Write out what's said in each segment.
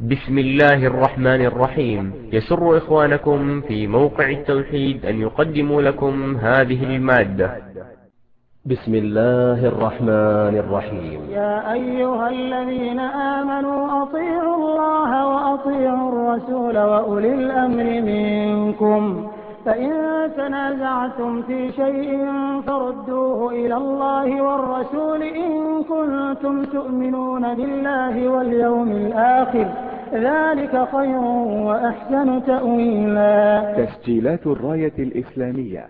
بسم الله الرحمن الرحيم. يسر إخوانكم في موقع التوحيد أن يقدموا لكم هذه المادة. بسم الله الرحمن الرحيم. يا أيها الذين آمنوا أطيعوا الله وأطيعوا الرسول وأولي الأمر منكم. فإن تنازعتم في شيء فردوه إلى الله والرسول إن كنتم تؤمنون بالله واليوم الآخر. ذلك خير وأحسن تأويلا. تسجيلات الراية الإسلامية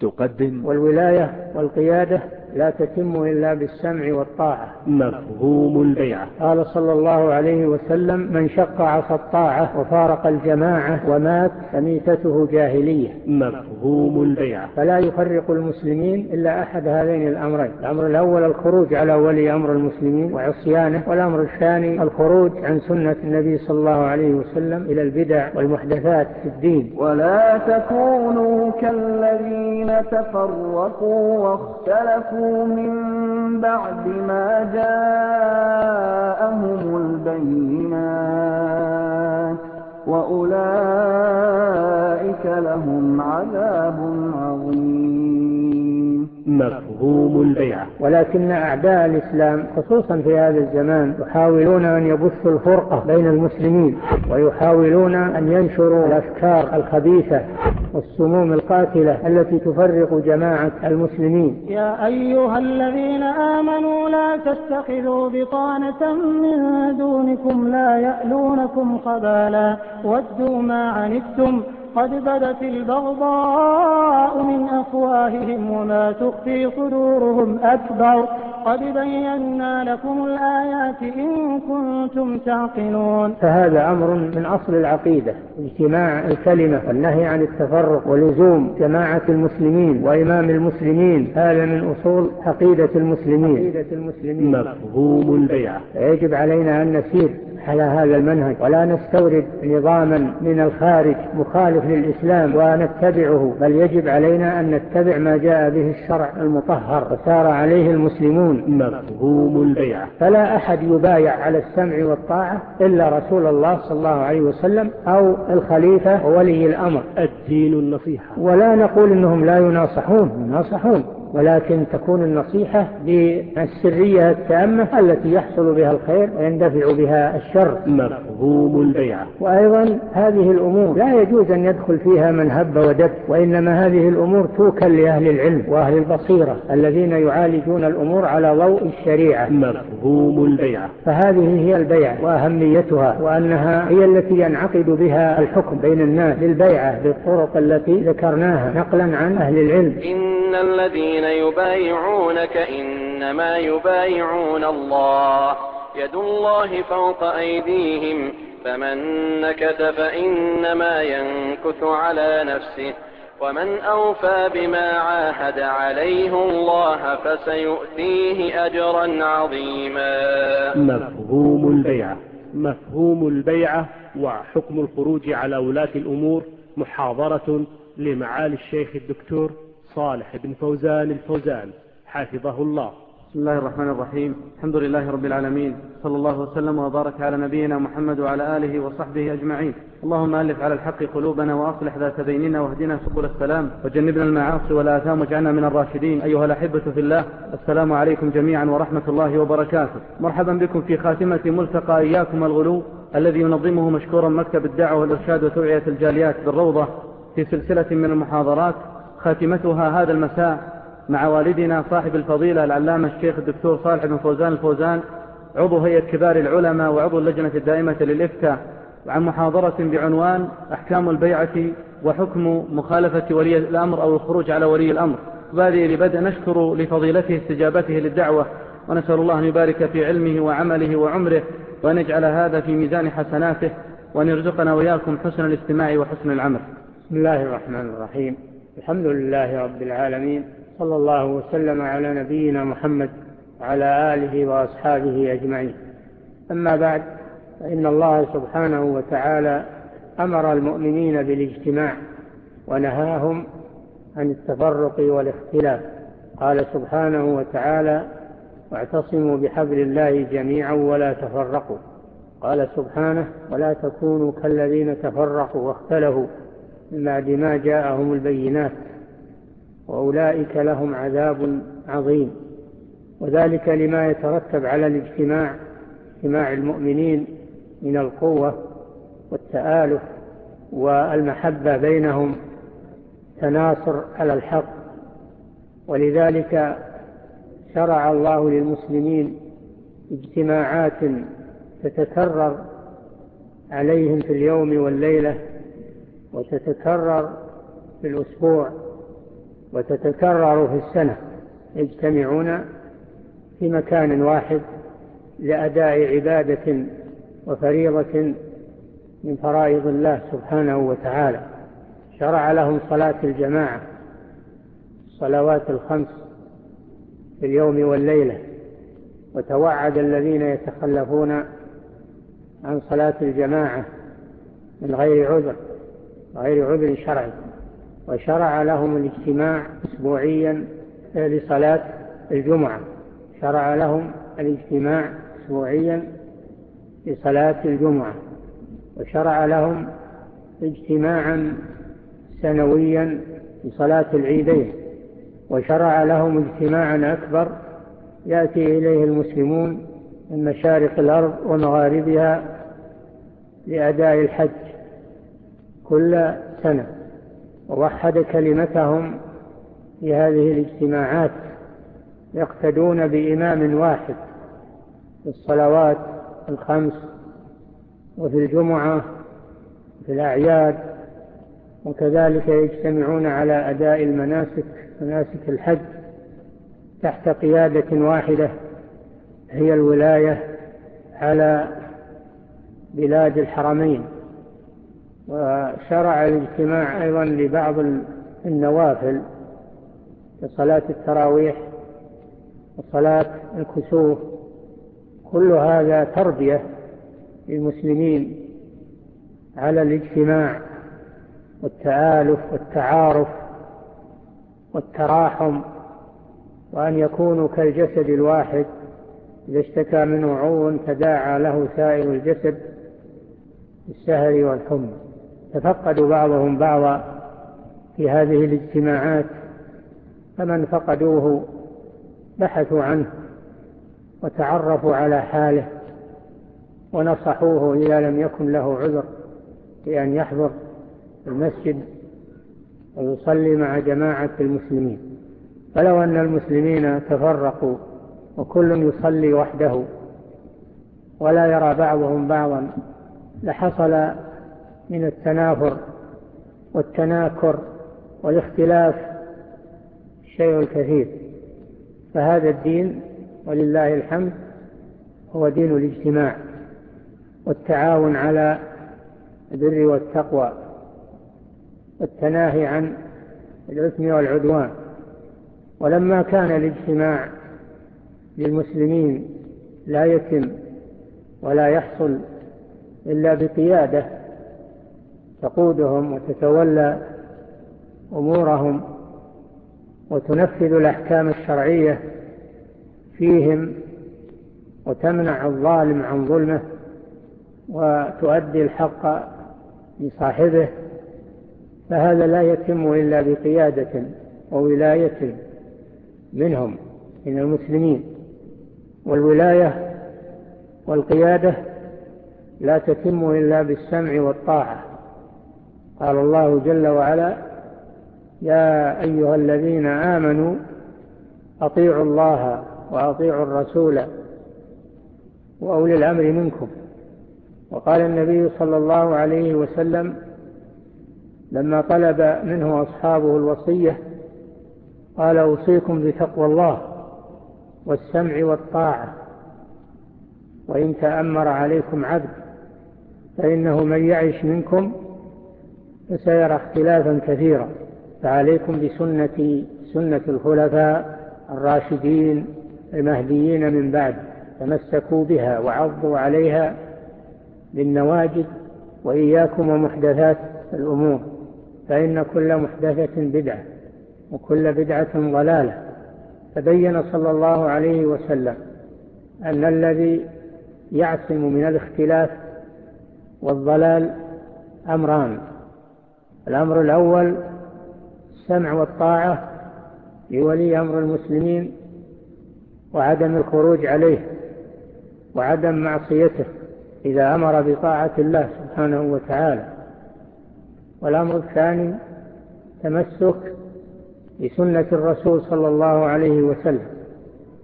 تقدم. والولاية والقيادة لا تتم إلا بالسمع والطاعة. مفهوم البيعة قال صلى الله عليه وسلم من شق عصى الطاعة وفارق الجماعة ومات فميتته جاهلية. مفهوم البيعة فلا يفرق المسلمين إلا أحد هذين الأمرين. الأمر الأول الخروج على ولي أمر المسلمين وعصيانه والأمر الثاني الخروج عن سنة النبي صلى الله عليه وسلم إلى البدع والمحدثات في الدين. ولا تكونوا كالذين تفرقوا واختلفوا كَذَّبُوا مِن بَعْدِ مَا جَاءَهُمُ الْبَيِّنَاتُ وَأُولَئِكَ لَهُمْ عَذَابٌ عَظِيمٌ. مفهوم البيعة ولكن أعداء الإسلام خصوصا في هذا الزمان يحاولون أن يبثوا الفرقة بين المسلمين ويحاولون أن ينشروا الأفكار الخبيثة والسموم القاتلة التي تفرق جماعة المسلمين. يا أيها الذين آمنوا لا تتخذوا بطانة من دونكم لا يألونكم خبالا ودوا ما عنتم قد بدت البغضاء من أفواههم وما تخفي صدورهم أكبر. قد بينا لكم الآيات إن كنتم تعقلون. فهذا أمر من أصل العقيدة اجتماع الكلمة والنهي عن التفرق ولزوم جماعة المسلمين وإمام المسلمين. هذا من أصول عقيدة المسلمين, عقيدة المسلمين. مفهوم البيعة يجب علينا أن نسير على هذا المنهج ولا نستورد نظاما من الخارج مخالف للإسلام ونتبعه بل يجب علينا أن نتبع ما جاء به الشرع المطهر وسار عليه المسلمون مفهوم البيعة فلا أحد يبايع على السمع والطاعة إلا رسول الله صلى الله عليه وسلم أو الخليفة وولي الأمر. الدين النصيحة. ولا نقول أنهم لا يناصحون يناصحون. ولكن تكون النصيحة بالسرية التامة التي يحصل بها الخير ويندفع بها الشر. مفهوم البيعة. وأيضا هذه الأمور لا يجوز أن يدخل فيها من هب ودب وإنما هذه الأمور توكل لأهل العلم وأهل البصيرة الذين يعالجون الأمور على ضوء الشريعة. مفهوم البيعة. فهذه هي البيعة وأهميتها وأنها هي التي ينعقد بها الحكم بين الناس للبيعة بالطرق التي ذكرناها نقلا عن أهل العلم. إن الذين الذين يبايعونك إنما يبايعون الله. يد الله فوق أيديهم فمن نكث فإنما ينكث على نفسه. ومن أوفى بما عاهد عليه الله فسيؤتيه أجرا عظيما. مفهوم البيعة. مفهوم البيعة وحكم الخروج على ولاة الأمور محاضرة لمعالي الشيخ الدكتور صالح بن فوزان الفوزان. حفظه الله. بسم الله الرحمن الرحيم. الحمد لله رب العالمين. صلى الله وسلم وبارك على نبينا محمد وعلى آله وصحبه أجمعين. اللهم ألف على الحق قلوبنا وأصلح ذات بيننا واهدنا سبل السلام. وجنبنا المعاصي والآثام واجعلنا من الراشدين. أيها الأحبة في الله السلام عليكم جميعا ورحمة الله وبركاته. مرحبا بكم في خاتمة ملتقى إياكم الغلو الذي ينظمه مشكورا مكتب الدعوة والإرشاد وتوعية الجاليات بالروضة في سلسلة من المحاضرات خاتمتها هذا المساء مع والدنا صاحب الفضيلة العلامة الشيخ الدكتور صالح بن فوزان الفوزان عضو هيئة كبار العلماء وعضو اللجنة الدائمة للإفتاء عن محاضرة بعنوان أحكام البيعة وحكم مخالفة ولي الأمر أو الخروج على ولي الأمر. بادئ لبدء نشكر لفضيلته استجابته للدعوة ونسأل الله أن يبارك في علمه وعمله وعمره وأن يجعل هذا في ميزان حسناته وأن يرزقنا وإياكم حسن الاستماع وحسن العمل. بسم الله الرحمن الرحيم. الحمد لله رب العالمين صلى الله وسلم على نبينا محمد على آله وأصحابه أجمعين. أما بعد فإن الله سبحانه وتعالى أمر المؤمنين بالاجتماع ونهاهم عن التفرق والاختلاف. قال سبحانه وتعالى واعتصموا بحبل الله جميعا ولا تفرقوا. قال سبحانه ولا تكونوا كالذين تفرقوا واختلفوا. بعد ما جاءهم البينات وأولئك لهم عذاب عظيم. وذلك لما يترتب على الاجتماع اجتماع المؤمنين من القوة والتآلف والمحبة بينهم تناصر على الحق. ولذلك شرع الله للمسلمين اجتماعات تتكرر عليهم في اليوم والليلة وتتكرر في الأسبوع وتتكرر في السنة يجتمعون في مكان واحد لأداء عبادة وفريضة من فرائض الله سبحانه وتعالى. شرع لهم صلاة الجماعة صلوات الخمس في اليوم والليلة. وتوعد الذين يتخلفون عن صلاة الجماعة من غير عذر. غير عذر شرعي. وشرع لهم الاجتماع أسبوعيا لصلاة الجمعة. شرع لهم الاجتماع أسبوعيا لصلاة الجمعة. وشرع لهم اجتماعا سنويا لصلاة العيدين. وشرع لهم اجتماعا أكبر يأتي إليه المسلمون من مشارق الأرض ومغاربها لأداء الحج. كل سنة ووحد كلمتهم في هذه الاجتماعات يقتدون بإمام واحد في الصلوات الخمس وفي الجمعة في الأعياد وكذلك يجتمعون على أداء المناسك مناسك الحج تحت قيادة واحدة هي الولاية على بلاد الحرمين. وشرع الاجتماع أيضا لبعض النوافل لصلاة التراويح وصلاة الكسوف. كل هذا تربية للمسلمين على الاجتماع والتآلف والتعارف والتراحم وأن يكونوا كالجسد الواحد. إذا اشتكى منه عون تداعى له سائر الجسد بالسهر والحمى. تفقدوا بعضهم بعضا في هذه الاجتماعات فمن فقدوه بحثوا عنه وتعرفوا على حاله ونصحوه إذا لم يكن له عذر بأن يحضر المسجد ويصلي مع جماعة المسلمين. فلو أن المسلمين تفرقوا وكل يصلي وحده ولا يرى بعضهم بعضا لحصل من التنافر والتناكر والاختلاف شيء كثير. فهذا الدين ولله الحمد هو دين الاجتماع والتعاون على البر والتقوى والتناهي عن العثم والعدوان. ولما كان الاجتماع للمسلمين لا يتم ولا يحصل إلا بقيادة تقودهم وتتولى أمورهم وتنفذ الأحكام الشرعية فيهم وتمنع الظالم عن ظلمه وتؤدي الحق لصاحبه فهذا لا يتم إلا بقيادة وولاية منهم من المسلمين. والولاية والقيادة لا تتم إلا بالسمع والطاعة. قال الله جل وعلا يا أيها الذين آمنوا أطيعوا الله وأطيعوا الرسول وأولي الأمر منكم. وقال النبي صلى الله عليه وسلم لما طلب منه أصحابه الوصية قال أوصيكم بتقوى الله والسمع والطاعة وإن تأمر عليكم عبد فإنه من يعش منكم فسيرى اختلافا كثيرا. فعليكم بسنة سنة الخلفاء الراشدين المهديين من بعد تمسكوا بها وعضوا عليها بالنواجد وإياكم ومحدثات الأمور. فإن كل محدثة بدعة وكل بدعة ضلالة. فبين صلى الله عليه وسلم أن الذي يعصم من الاختلاف والضلال أمران. الأمر الأول السمع والطاعة لولي أمر المسلمين وعدم الخروج عليه وعدم معصيته إذا أمر بطاعة الله سبحانه وتعالى. والأمر الثاني تمسك بسنة الرسول صلى الله عليه وسلم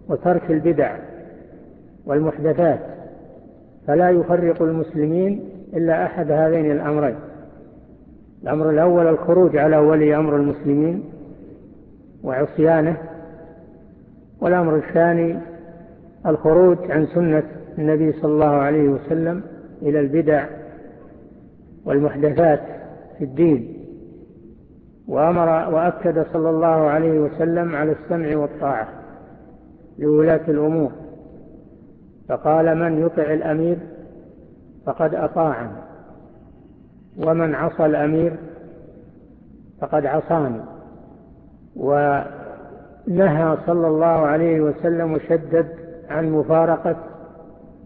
وترك البدع والمحدثات. فلا يفرق المسلمين إلا أحد هذين الأمرين. الأمر الأول الخروج على ولي أمر المسلمين وعصيانه والأمر الثاني الخروج عن سنة النبي صلى الله عليه وسلم إلى البدع والمحدثات في الدين. وأمر وأكد صلى الله عليه وسلم على السمع والطاعة لولاة الأمور فقال من يطع الأمير فقد أطاعني. ومن عصى الأمير فقد عصاني. ونهى صلى الله عليه وسلم وشدد عن مفارقة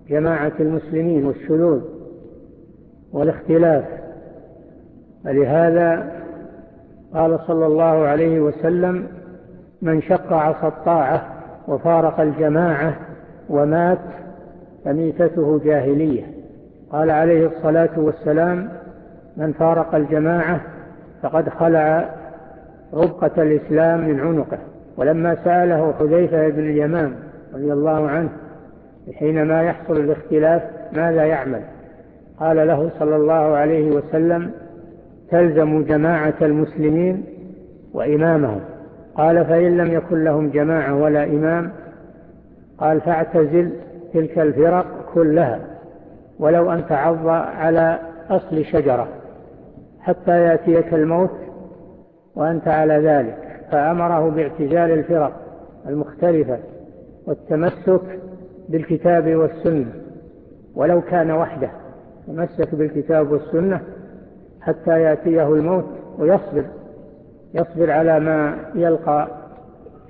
جماعة المسلمين والشذوذ والاختلاف. فلهذا قال صلى الله عليه وسلم من شق عصى الطاعة وفارق الجماعة ومات فميتته جاهلية. قال عليه الصلاة والسلام من فارق الجماعة فقد خلع ربقة الإسلام من عنقه. ولما سأله حذيفة بن اليمام رضي الله عنه حينما يحصل الاختلاف ماذا يعمل؟ قال له صلى الله عليه وسلم تلزم جماعة المسلمين وإمامهم. قال فإن لم يكن لهم جماعة ولا إمام قال فاعتزل تلك الفرق كلها ولو أن تعض على أصل شجرة. حتى يأتيك الموت وأنت على ذلك فأمره باعتزال الفرق المختلفة والتمسك بالكتاب والسنة. ولو كان وحده تمسك بالكتاب والسنة حتى يأتيه الموت ويصبر يصبر على ما يلقى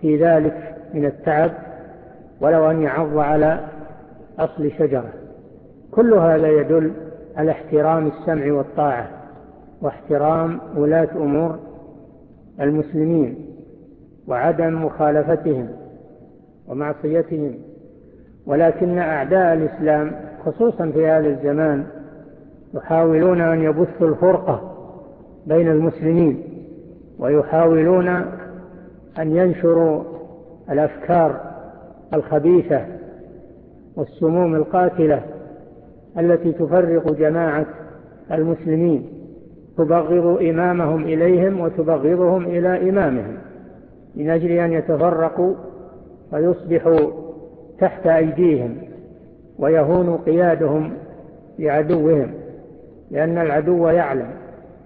في ذلك من التعب ولو أن يعض على أصل شجرة. كل هذا يدل على احترام السمع والطاعة. واحترام ولاة أمور المسلمين وعدم مخالفتهم ومعصيتهم ولكن أعداء الإسلام خصوصا في هذا الزمان يحاولون أن يبثوا الفرقة بين المسلمين ويحاولون أن ينشروا الأفكار الخبيثة والسموم القاتلة التي تفرق جماعة المسلمين. تبغض إمامهم إليهم وتبغضهم إلى إمامهم. من أجل أن يتفرقوا ويصبحوا تحت أيديهم ويهون قيادهم لعدوهم. لأن العدو يعلم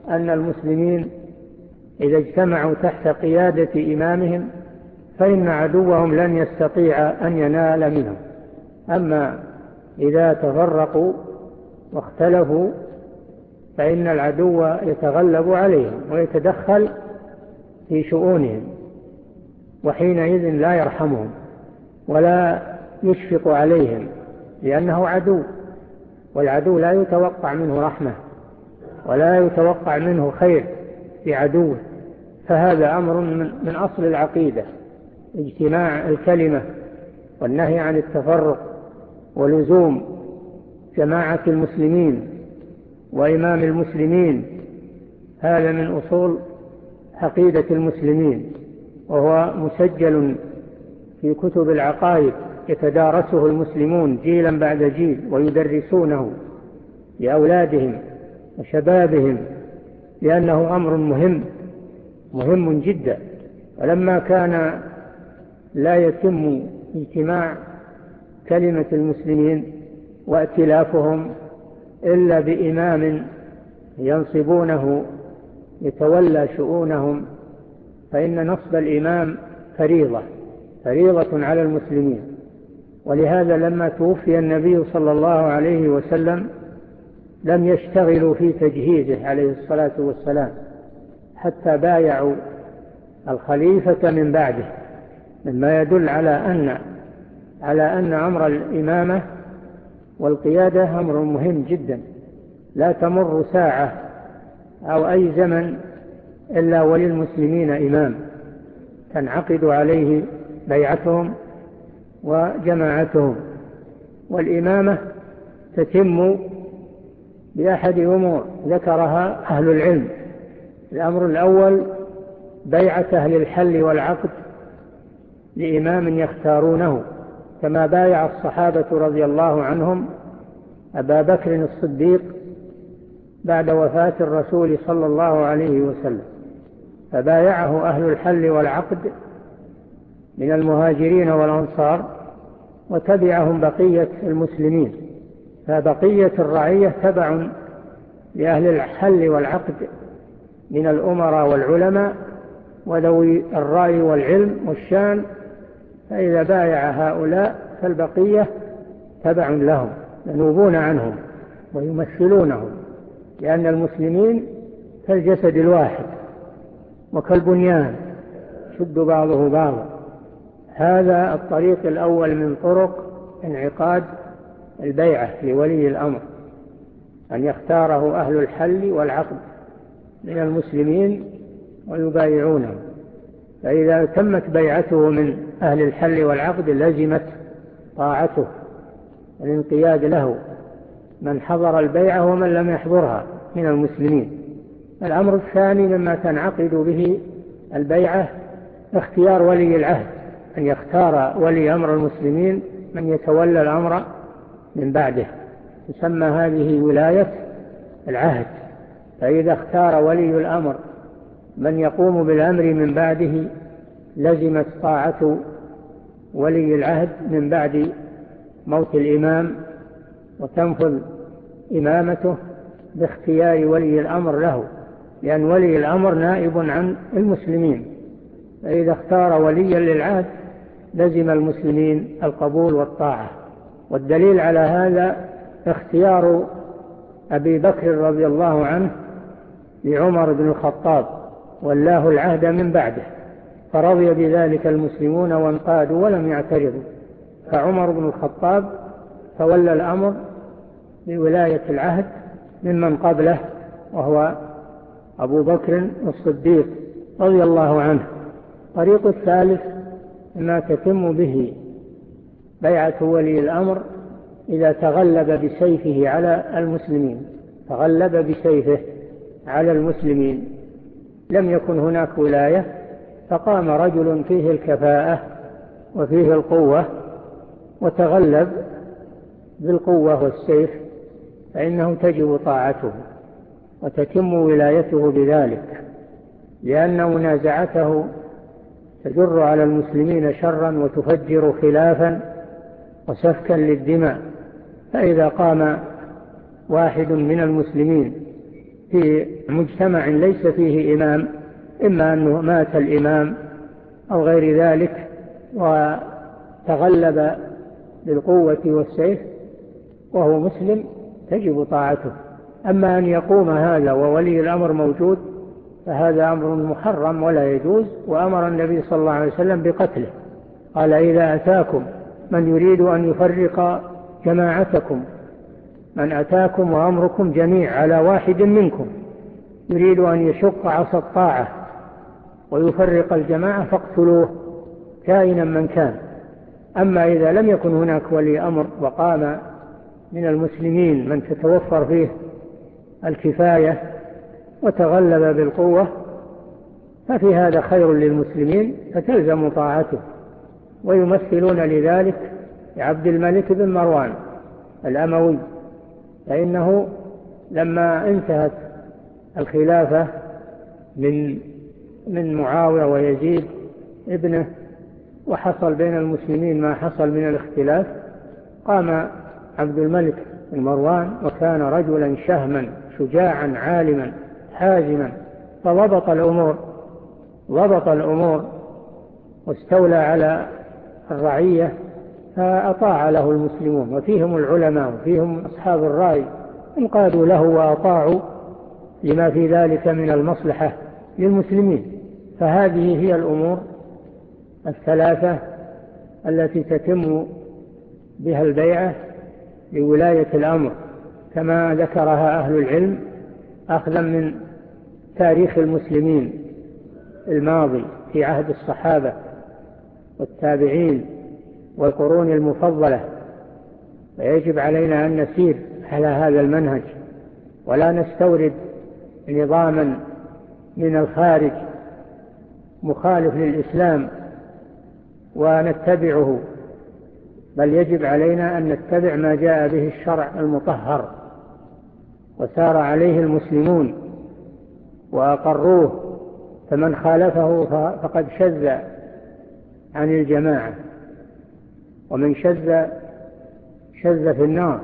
أن المسلمين إذا اجتمعوا تحت قيادة إمامهم فإن عدوهم لن يستطيع أن ينال منهم. أما إذا تفرقوا واختلفوا فإن العدو يتغلب عليهم ويتدخل في شؤونهم وحينئذ لا يرحمهم ولا يشفق عليهم لأنه عدو والعدو لا يتوقع منه رحمة ولا يتوقع منه خير لعدوه فهذا أمر من أصل العقيدة اجتماع الكلمة والنهي عن التفرق ولزوم جماعة المسلمين وإمام المسلمين. هذا من أصول عقيدة المسلمين وهو مسجل في كتب العقائد يتدارسه المسلمون جيلا بعد جيل ويدرسونه لأولادهم وشبابهم لأنه أمر مهم مهم جدا. ولما كان لا يتم اجتماع كلمة المسلمين وائتلافهم إلا بإمام ينصبونه يتولى شؤونهم فإن نصب الإمام فريضة فريضة على المسلمين. ولهذا لما توفي النبي صلى الله عليه وسلم لم يشتغلوا في تجهيزه عليه الصلاة والسلام حتى بايعوا الخليفة من بعده. مما يدل على أن على أن أمر الإمامة والقيادة أمر مهم جدا. لا تمر ساعة أو أي زمن إلا وللمسلمين إمام. تنعقد عليه بيعتهم وجماعتهم. والإمامة تتم بأحد أمور ذكرها أهل العلم. الأمر الأول بيعة أهل الحل والعقد لإمام يختارونه. كما بايع الصحابة رضي الله عنهم أبا بكر الصديق بعد وفاة الرسول صلى الله عليه وسلم فبايعه أهل الحل والعقد من المهاجرين والأنصار وتبعهم بقية المسلمين فبقية الرعية تبع لأهل الحل والعقد من الأمراء والعلماء وذوي الرأي والعلم والشان فإذا بايع هؤلاء فالبقية تبع لهم ينوبون عنهم ويمثلونهم لأن المسلمين كالجسد الواحد وكالبنيان شد بعضه بعضا. هذا الطريق الأول من طرق انعقاد البيعة لولي الأمر أن يختاره أهل الحل والعقد من المسلمين ويبايعونهم. فإذا تمت بيعته من أهل الحل والعقد لزمت طاعته الانقياد له. من حضر البيعة ومن لم يحضرها من المسلمين. الأمر الثاني مما تنعقد به البيعة اختيار ولي العهد أن يختار ولي أمر المسلمين من يتولى الأمر من بعده. تسمى هذه ولاية العهد. فإذا اختار ولي الأمر من يقوم بالأمر من بعده لزمت طاعة ولي العهد من بعد موت الإمام وتنفذ إمامته باختيار ولي الأمر له لأن ولي الأمر نائب عن المسلمين. فإذا اختار وليا للعهد لزم المسلمين القبول والطاعة. والدليل على هذا اختيار أبي بكر رضي الله عنه لعمر بن الخطاب. ولاه العهد من بعده فرضي بذلك المسلمون وانقادوا ولم يعترضوا فعمر بن الخطاب فولى الأمر بولاية العهد ممن قبله وهو أبو بكر الصديق رضي الله عنه طريق الثالث ما تتم به بيعة ولي الأمر إذا تغلب بسيفه على المسلمين تغلب بسيفه على المسلمين لم يكن هناك ولاية فقام رجل فيه الكفاءة وفيه القوة وتغلب بالقوة والسيف فإنه تجب طاعته وتتم ولايته بذلك لأن منازعته تجر على المسلمين شرا وتفجر خلافا وسفكا للدماء فإذا قام واحد من المسلمين في مجتمع ليس فيه إمام إما أنه مات الإمام أو غير ذلك وتغلب بالقوة والسيف وهو مسلم تجب طاعته. أما أن يقوم هذا وولي الأمر موجود فهذا أمر محرم ولا يجوز وأمر النبي صلى الله عليه وسلم بقتله. قال إذا أتاكم من يريد أن يفرق جماعتكم من أتاكم وأمركم جميع على واحد منكم يريد أن يشق عصا الطاعة ويفرق الجماعة فاقتلوه كائنا من كان. أما إذا لم يكن هناك ولي أمر وقام من المسلمين من تتوفر فيه الكفاية وتغلب بالقوة ففي هذا خير للمسلمين فتلزم طاعته. ويمثلون لذلك عبد الملك بن مروان الأموي. فإنه لما انتهت الخلافة من من معاوية ويزيد ابنه وحصل بين المسلمين ما حصل من الاختلاف قام عبد الملك بن مروان وكان رجلا شهما شجاعا عالما حازما فضبط الأمور ضبط الأمور واستولى على الرعية فأطاع له المسلمون وفيهم العلماء وفيهم أصحاب الرأي. انقادوا له وأطاعوا لما في ذلك من المصلحة للمسلمين. فهذه هي الأمور الثلاثة التي تتم بها البيعة لولاية الأمر. كما ذكرها أهل العلم أخذا من تاريخ المسلمين الماضي في عهد الصحابة والتابعين. والقرون المفضلة. فيجب علينا أن نسير على هذا المنهج ولا نستورد نظاما من الخارج مخالف للإسلام ونتبعه بل يجب علينا أن نتبع ما جاء به الشرع المطهر وسار عليه المسلمون وأقروه فمن خالفه فقد شذ عن الجماعة. ومن شذ شذ في النار.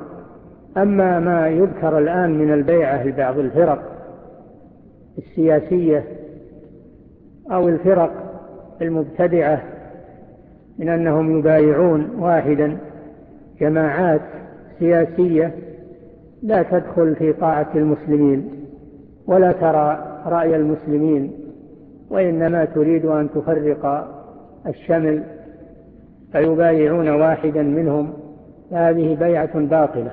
أما ما يذكر الآن من البيعة لبعض الفرق السياسية أو الفرق المبتدعة من أنهم يبايعون واحدا جماعات سياسية لا تدخل في طاعة المسلمين ولا ترى رأي المسلمين وإنما تريد أن تفرق الشمل فيبايعون واحدا منهم. هذه بيعة باطلة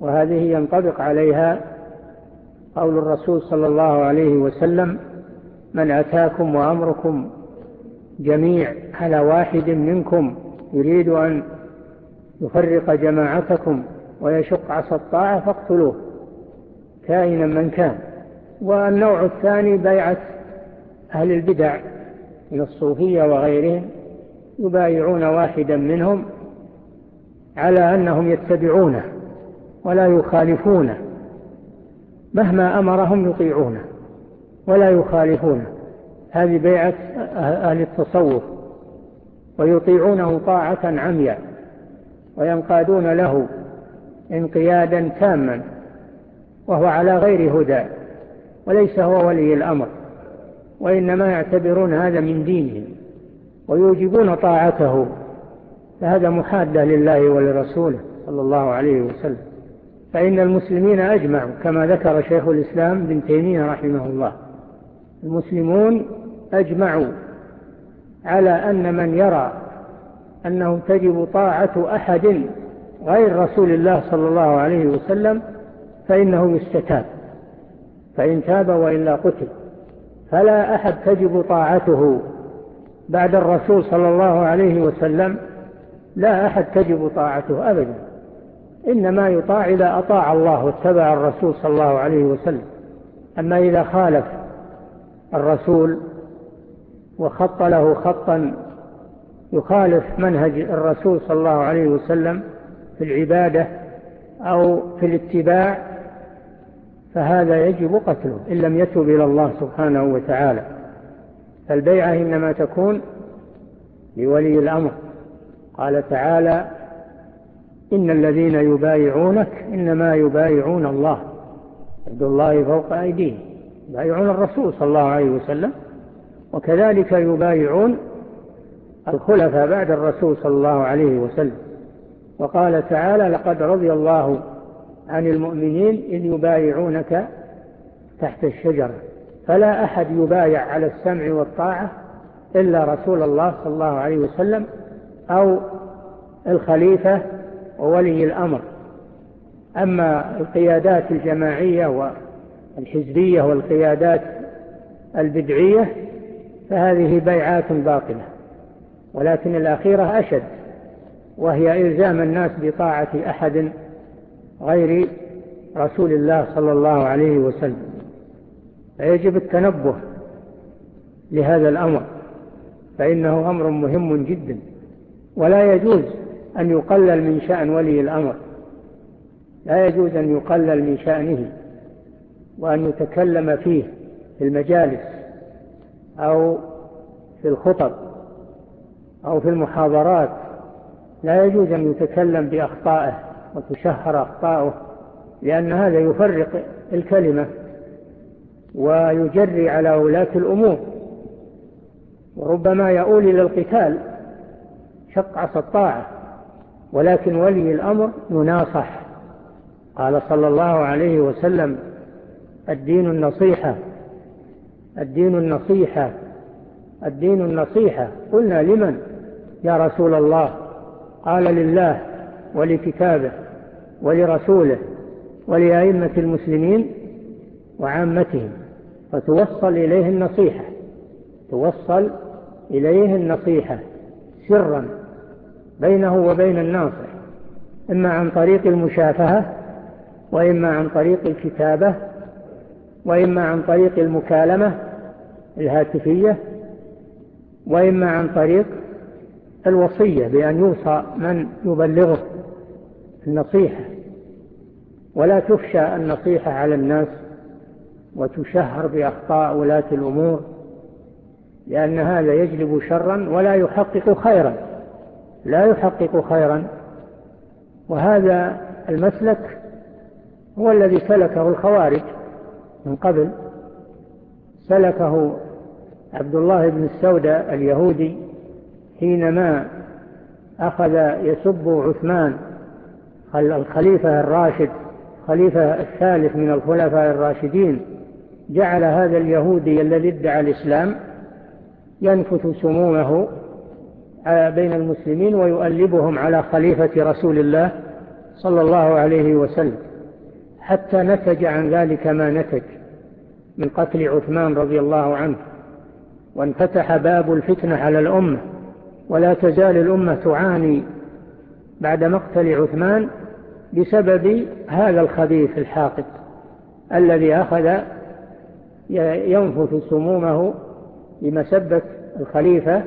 وهذه ينطبق عليها قول الرسول صلى الله عليه وسلم من أتاكم وأمركم جميع على واحد منكم يريد أن يفرق جماعتكم ويشق عصى الطاعة فاقتلوه كائنا من كان. والنوع الثاني بيعة أهل البدع من الصوفية وغيرهم يبايعون واحدا منهم على أنهم يتبعونه ولا يخالفونه مهما أمرهم يطيعونه ولا يخالفونه. هذه بيعة أهل التصوف ويطيعونه طاعة عمياء وينقادون له انقيادا تاما وهو على غير هدى وليس هو ولي الأمر وإنما يعتبرون هذا من دينهم. ويوجبون طاعته فهذا محادة لله ولرسوله صلى الله عليه وسلم. فإن المسلمين أجمعوا كما ذكر شيخ الإسلام بن تيمية رحمه الله. المسلمون أجمعوا على أن من يرى أنه تجب طاعة أحد غير رسول الله صلى الله عليه وسلم فإنه يستتاب. فإن تاب وإلا قتل. فلا أحد تجب طاعته. بعد الرسول صلى الله عليه وسلم لا أحد تجب طاعته أبدا إنما يطاع إذا أطاع الله واتبع الرسول صلى الله عليه وسلم. أما إذا خالف الرسول وخط له خطا يخالف منهج الرسول صلى الله عليه وسلم في العبادة أو في الاتباع فهذا يجب قتله إن لم يتب إلى الله سبحانه وتعالى. فالبيعة إنما تكون لولي الأمر. قال تعالى إن الذين يبايعونك إنما يبايعون الله. عبد الله فوق أيديهم. يبايعون الرسول صلى الله عليه وسلم. وكذلك يبايعون الخلفاء بعد الرسول صلى الله عليه وسلم. وقال تعالى لقد رضي الله عن المؤمنين إذ يبايعونك تحت الشجرة. فلا أحد يبايع على السمع والطاعة إلا رسول الله صلى الله عليه وسلم أو الخليفة وولي الأمر. أما القيادات الجماعية والحزبية والقيادات البدعية فهذه بيعات باطلة ولكن الأخيرة أشد وهي إلزام الناس بطاعة أحد غير رسول الله صلى الله عليه وسلم. فيجب التنبه لهذا الأمر فإنه أمر مهم جدا ولا يجوز أن يقلل من شأن ولي الأمر. لا يجوز أن يقلل من شأنه وأن يتكلم فيه في المجالس أو في الخطب أو في المحاضرات. لا يجوز أن يتكلم بأخطائه وتشهر أخطائه لأن هذا يفرق الكلمة. ويجري على ولاة الأمور. وربما يؤول إلى القتال. شق عصى الطاعة. ولكن ولي الأمر يناصح قال صلى الله عليه وسلم الدين النصيحة. الدين النصيحة. الدين النصيحة. قلنا لمن؟ يا رسول الله. قال لله ولكتابه ولرسوله ولأئمة المسلمين وعامتهم. فتوصل إليه النصيحة. توصل إليه النصيحة سرا بينه وبين الناصح إما عن طريق المشافهة وإما عن طريق الكتابة وإما عن طريق المكالمة الهاتفية وإما عن طريق الوصية بأن يوصى من يبلغه النصيحة. ولا تفشى النصيحة على الناس وتشهر بأخطاء ولاة الأمور لأن هذا يجلب شرا ولا يحقق خيرا لا يحقق خيرا. وهذا المسلك هو الذي سلكه الخوارج من قبل. سلكه عبد الله بن السودة اليهودي حينما أخذ يسب عثمان الخليفة الراشد خليفة الثالث من الخلفاء الراشدين. جعل هذا اليهودي الذي ادعى الإسلام ينفث سمومه آه، بين المسلمين ويؤلبهم على خليفة رسول الله صلى الله عليه وسلم حتى نتج عن ذلك ما نتج من قتل عثمان رضي الله عنه وانفتح باب الفتنة على الأمة ولا تزال الأمة تعاني بعد مقتل عثمان بسبب هذا الخبيث الحاقد الذي أخذ ينفث سمومه بمسبة الخليفة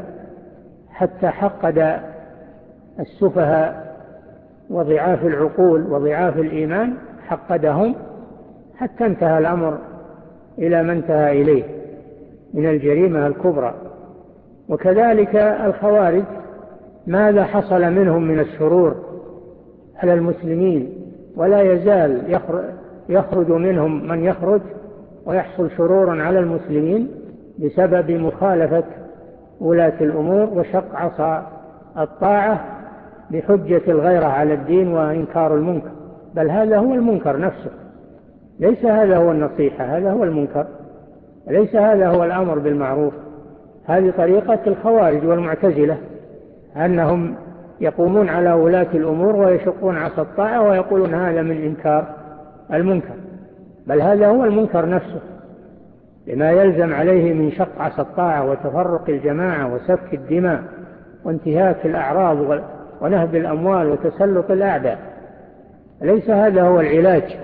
حتى حقد السفهاء وضعاف العقول وضعاف الإيمان حقدهم حتى انتهى الأمر إلى ما انتهى إليه من الجريمة الكبرى. وكذلك الخوارج ماذا حصل منهم من الشرور على المسلمين؟ ولا يزال يخرج منهم من يخرج ويحصل شرور على المسلمين بسبب مخالفة ولاة الأمور وشق عصا الطاعة بحجة الغيرة على الدين وإنكار المنكر. بل هذا هو المنكر نفسه. ليس هذا هو النصيحة هذا هو المنكر. ليس هذا هو الأمر بالمعروف. هذه طريقة الخوارج والمعتزلة أنهم يقومون على ولاة الأمور ويشقون عصا الطاعة ويقولون هذا من إنكار المنكر. بل هذا هو المنكر نفسه لما يلزم عليه من شق عصى الطاعة وتفرق الجماعة وسفك الدماء وانتهاك الأعراض ونهب الأموال وتسلط الأعداء. ليس هذا هو العلاج.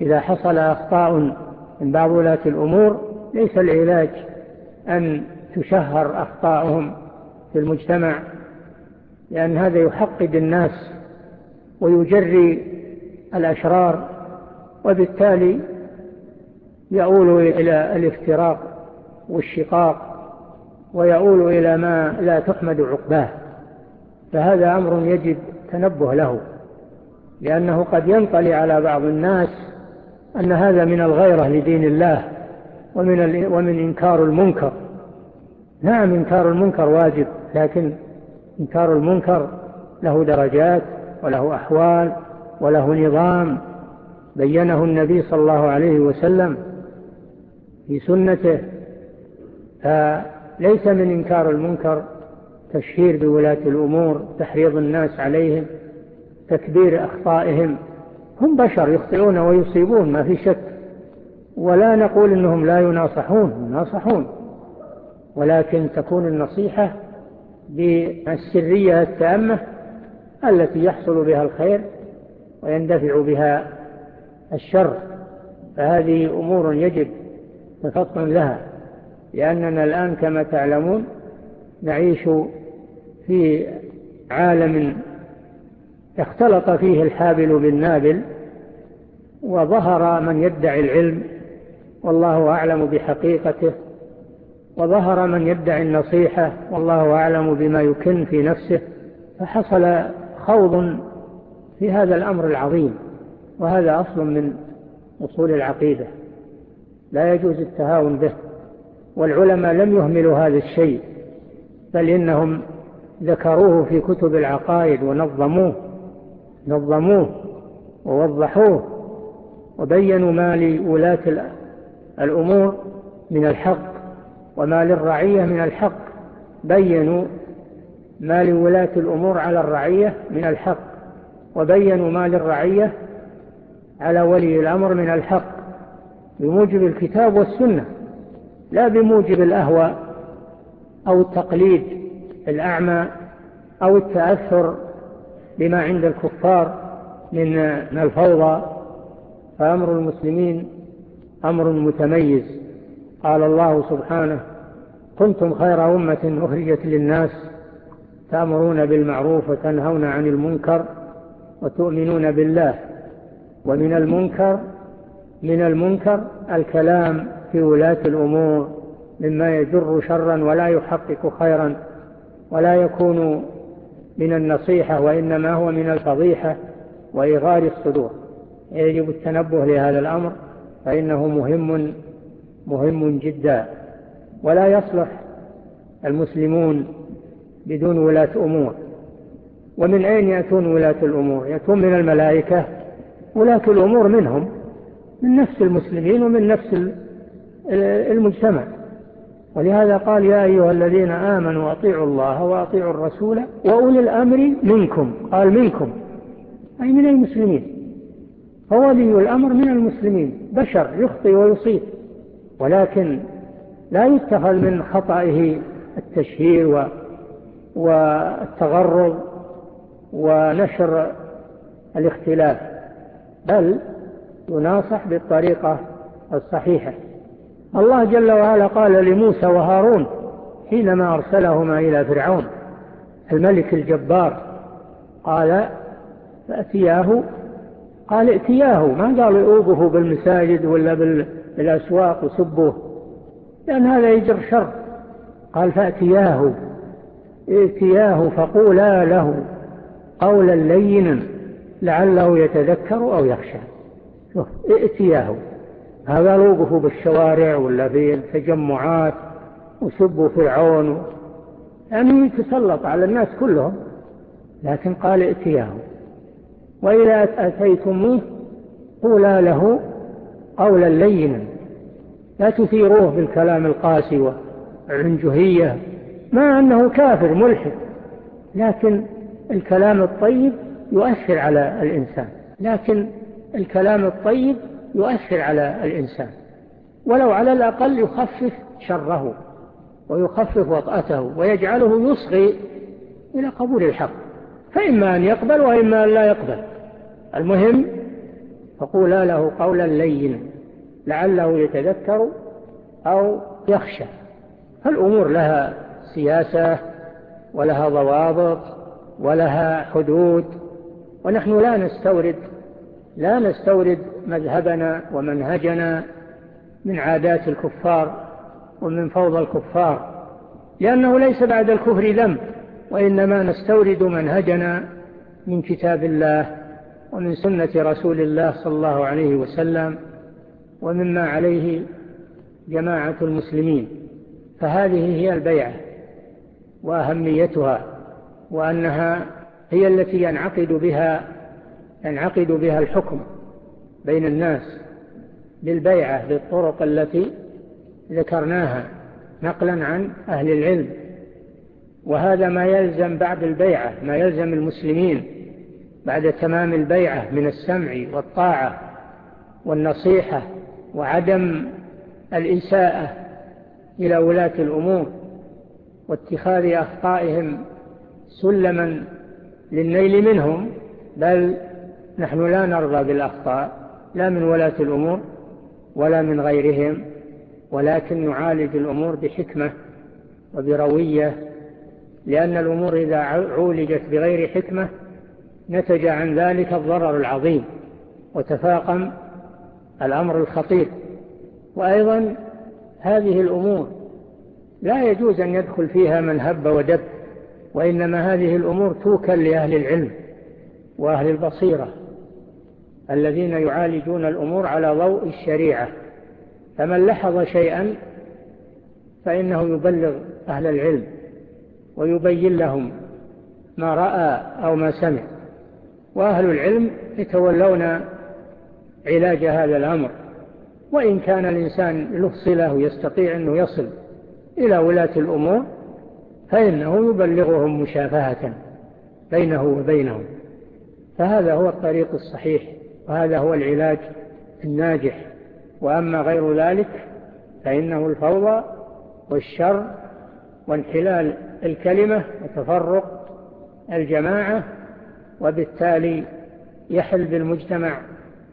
إذا حصل أخطاء من بعض ولاة الأمور ليس العلاج أن تشهر أخطاؤهم في المجتمع لأن هذا يحقد الناس ويجري الأشرار وبالتالي يؤول إلى الافتراق والشقاق ويؤول إلى ما لا تحمد عقباه فهذا أمر يجب تنبه له لأنه قد ينطلي على بعض الناس أن هذا من الغيرة لدين الله ومن, ومن إنكار المنكر. نعم إنكار المنكر واجب لكن إنكار المنكر له درجات وله أحوال وله نظام بينه النبي صلى الله عليه وسلم في سنته فليس من إنكار المنكر تشهير بولاة الأمور تحريض الناس عليهم تكبير أخطائهم. هم بشر يخطئون ويصيبون ما في شك. ولا نقول أنهم لا يناصحون يناصحون. ولكن تكون النصيحة بالسرية التامة التي يحصل بها الخير ويندفع بها الشر فهذه أمور يجب تفطن لها لأننا الآن كما تعلمون نعيش في عالم اختلط فيه الحابل بالنابل وظهر من يدعي العلم والله أعلم بحقيقته وظهر من يدعي النصيحة والله أعلم بما يكن في نفسه فحصل خوض في هذا الأمر العظيم. وهذا أصل من أصول العقيدة. لا يجوز التهاون به. والعلماء لم يهملوا هذا الشيء بل إنهم ذكروه في كتب العقائد ونظموه نظموه ووضحوه وبينوا ما لولاة الأمور من الحق وما للرعية من الحق. بينوا ما لولاة الأمور على الرعية من الحق وبينوا ما للرعية على ولي الأمر من الحق بموجب الكتاب والسنة لا بموجب الأهوى أو التقليد الأعمى أو التأثر بما عند الكفار من الفوضى. فأمر المسلمين أمر متميز. قال الله سبحانه كنتم خير أمة أخرجت للناس تأمرون بالمعروف وتنهون عن المنكر وتؤمنون بالله ومن المنكر من المنكر الكلام في ولاة الأمور مما يجر شرا ولا يحقق خيرا ولا يكون من النصيحة وإنما هو من الفضيحة وإغار الصدور. يجب التنبه لهذا الأمر فإنه مهم مهم جدا. ولا يصلح المسلمون بدون ولاة أمور. ومن أين يأتون ولاة الأمور؟ يأتون من الملائكة ولاة الأمور منهم من نفس المسلمين ومن نفس المجتمع. ولهذا قال يا أيها الذين آمنوا أطيعوا الله وأطيعوا الرسول وأولي الأمر منكم. قال منكم أي من المسلمين. فولي الأمر من المسلمين. بشر يخطي ويصيب ولكن لا يتخذ من خطائه التشهير والتغرض ونشر الاختلاف. بل يناصح بالطريقة الصحيحة. الله جل وعلا قال لموسى وهارون حينما أرسلهما إلى فرعون الملك الجبار قال فأتياه قال ائتياه ما قال يؤوبه بالمساجد ولا بالأسواق وسبوه لأن هذا يجر شر. قال فأتياه ائتياه فقولا له قولا لينا. لعله يتذكر أو يخشى. شوف ائتياه. هذا لوقفوا بالشوارع ولا في التجمعات وسبوا فرعون. يعني يتسلط على الناس كلهم لكن قال ائتياه. وإذا أتيتموه قولا له قولا لينا. لا تثيروه بالكلام القاسي والعنجهية ما أنه كافر ملحد لكن الكلام الطيب يؤثر على الإنسان لكن الكلام الطيب يؤثر على الإنسان. ولو على الأقل يخفف شره ويخفف وطأته ويجعله يصغي إلى قبول الحق. فإما أن يقبل وإما أن لا يقبل. المهم فقولا له قولا لينا لعله يتذكر أو يخشى. فالأمور لها سياسة ولها ضوابط ولها حدود ونحن لا نستورد لا نستورد مذهبنا ومنهجنا من عادات الكفار ومن فوضى الكفار لأنه ليس بعد الكفر ذنب وإنما نستورد منهجنا من كتاب الله ومن سنة رسول الله صلى الله عليه وسلم ومما عليه جماعة المسلمين. فهذه هي البيعة وأهميتها وأنها هي التي ينعقد بها ينعقد بها الحكم بين الناس للبيعة للطرق التي ذكرناها نقلا عن أهل العلم. وهذا ما يلزم بعد البيعة ما يلزم المسلمين بعد تمام البيعة من السمع والطاعة والنصيحة وعدم الإساءة إلى ولاة الأمور واتخاذ أخطائهم سلما للنيل منهم بل نحن لا نرضى بالأخطاء لا من ولاة الأمور ولا من غيرهم ولكن نعالج الأمور بحكمة وبروية لأن الأمور إذا عولجت بغير حكمة نتج عن ذلك الضرر العظيم وتفاقم الأمر الخطير. وأيضا هذه الأمور لا يجوز أن يدخل فيها من هب ودب. وإنما هذه الأمور توكل لأهل العلم وأهل البصيرة الذين يعالجون الأمور على ضوء الشريعة. فمن لحظ شيئا فإنه يبلغ أهل العلم ويبين لهم ما رأى أو ما سمع. وأهل العلم يتولون علاج هذا الأمر. وإن كان الإنسان له صلة ويستطيع أنه يصل إلى ولاة الأمور فإنه يبلغهم مشافهة بينه وبينهم. فهذا هو الطريق الصحيح وهذا هو العلاج الناجح. وأما غير ذلك فإنه الفوضى والشر وانحلال الكلمة وتفرق الجماعة وبالتالي يحل بالمجتمع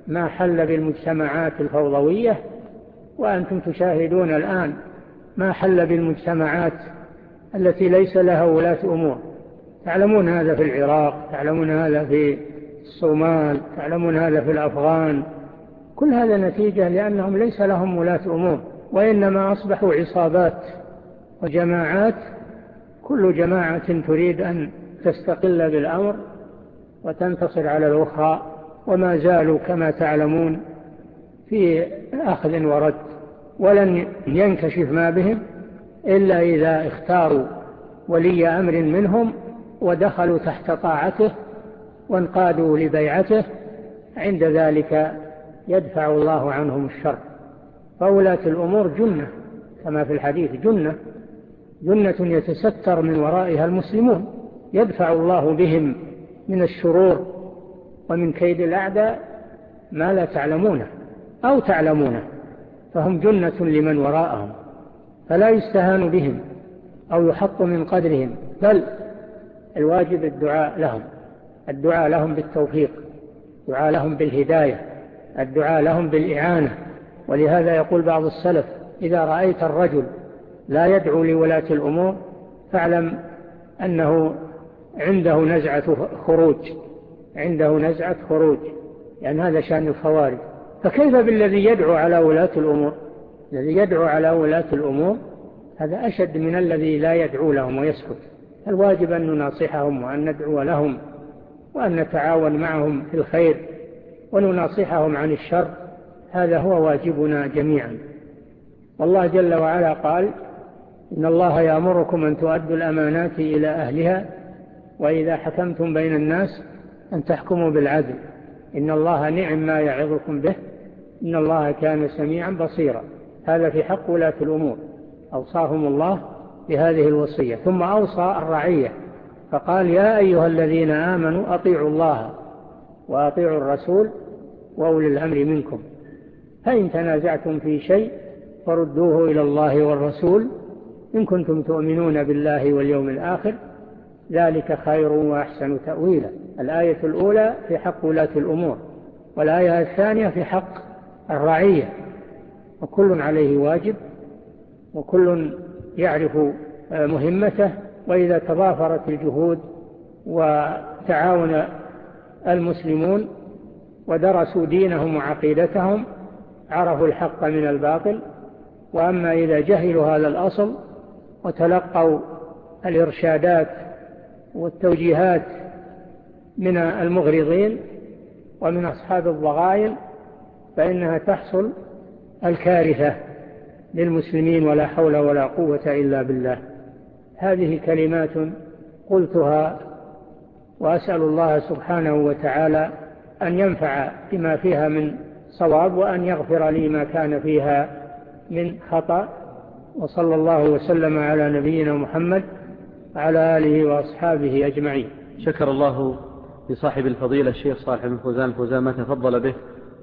ما حل بالمجتمعات الفوضوية. وأنتم تشاهدون الآن ما حل بالمجتمعات التي ليس لها ولاة أمور. تعلمون هذا في العراق تعلمون هذا في الصومال تعلمون هذا في الأفغان. كل هذا نتيجة لأنهم ليس لهم ولاة أمور وإنما أصبحوا عصابات وجماعات. كل جماعة تريد أن تستقل بالأمر وتنتصر على الأخرى وما زالوا كما تعلمون في أخذ ورد ولن ينكشف ما بهم. إلا إذا اختاروا ولي أمر منهم ودخلوا تحت طاعته وانقادوا لبيعته عند ذلك يدفع الله عنهم الشر. فولاة الأمور جنة كما في الحديث جنة جنة يتستر من ورائها المسلمون يدفع الله بهم من الشرور ومن كيد الأعداء ما لا تعلمونه أو تعلمونه فهم جنة لمن وراءهم. فلا يستهان بهم أو يحط من قدرهم بل الواجب الدعاء لهم الدعاء لهم بالتوفيق دعاء لهم بالهداية الدعاء لهم بالإعانة. ولهذا يقول بعض السلف إذا رأيت الرجل لا يدعو لولاة الأمور فاعلم أنه عنده نزعة خروج عنده نزعة خروج لأن يعني هذا شأن الخوارج. فكيف بالذي يدعو على ولاة الأمور؟ الذي يدعو على ولاة الأمور هذا أشد من الذي لا يدعو لهم ويسكت. الواجب أن نناصحهم وأن ندعو لهم وأن نتعاون معهم في الخير ونناصحهم عن الشر؟ هذا هو واجبنا جميعا. والله جل وعلا قال إن الله يأمركم أن تؤدوا الأمانات إلى أهلها وإذا حكمتم بين الناس أن تحكموا بالعدل. إن الله نعم ما يعظكم به إن الله كان سميعا بصيرا. هذا في حق ولاة الأمور. أوصاهم الله بهذه الوصية. ثم أوصى الرعية. فقال يا أيها الذين آمنوا أطيعوا الله وأطيعوا الرسول وأولي الأمر منكم. فإن تنازعتم في شيء فردوه إلى الله والرسول. إن كنتم تؤمنون بالله واليوم الآخر ذلك خير وأحسن تأويلا. الآية الأولى في حق ولاة الأمور والآية الثانية في حق الرعية. وكل عليه واجب وكل يعرف مهمته وإذا تضافرت الجهود وتعاون المسلمون ودرسوا دينهم وعقيدتهم عرفوا الحق من الباطل وأما إذا جهلوا هذا الأصل وتلقوا الإرشادات والتوجيهات من المغرضين ومن أصحاب الضغائل فإنها تحصل الكارثة للمسلمين ولا حول ولا قوة إلا بالله. هذه كلمات قلتها وأسأل الله سبحانه وتعالى أن ينفع بما فيها من صواب وأن يغفر لي ما كان فيها من خطأ. وصلى الله وسلم على نبينا محمد على آله وأصحابه أجمعين. شكر الله لصاحب الفضيلة الشيخ صالح بن فوزان فوزان ما تفضل به.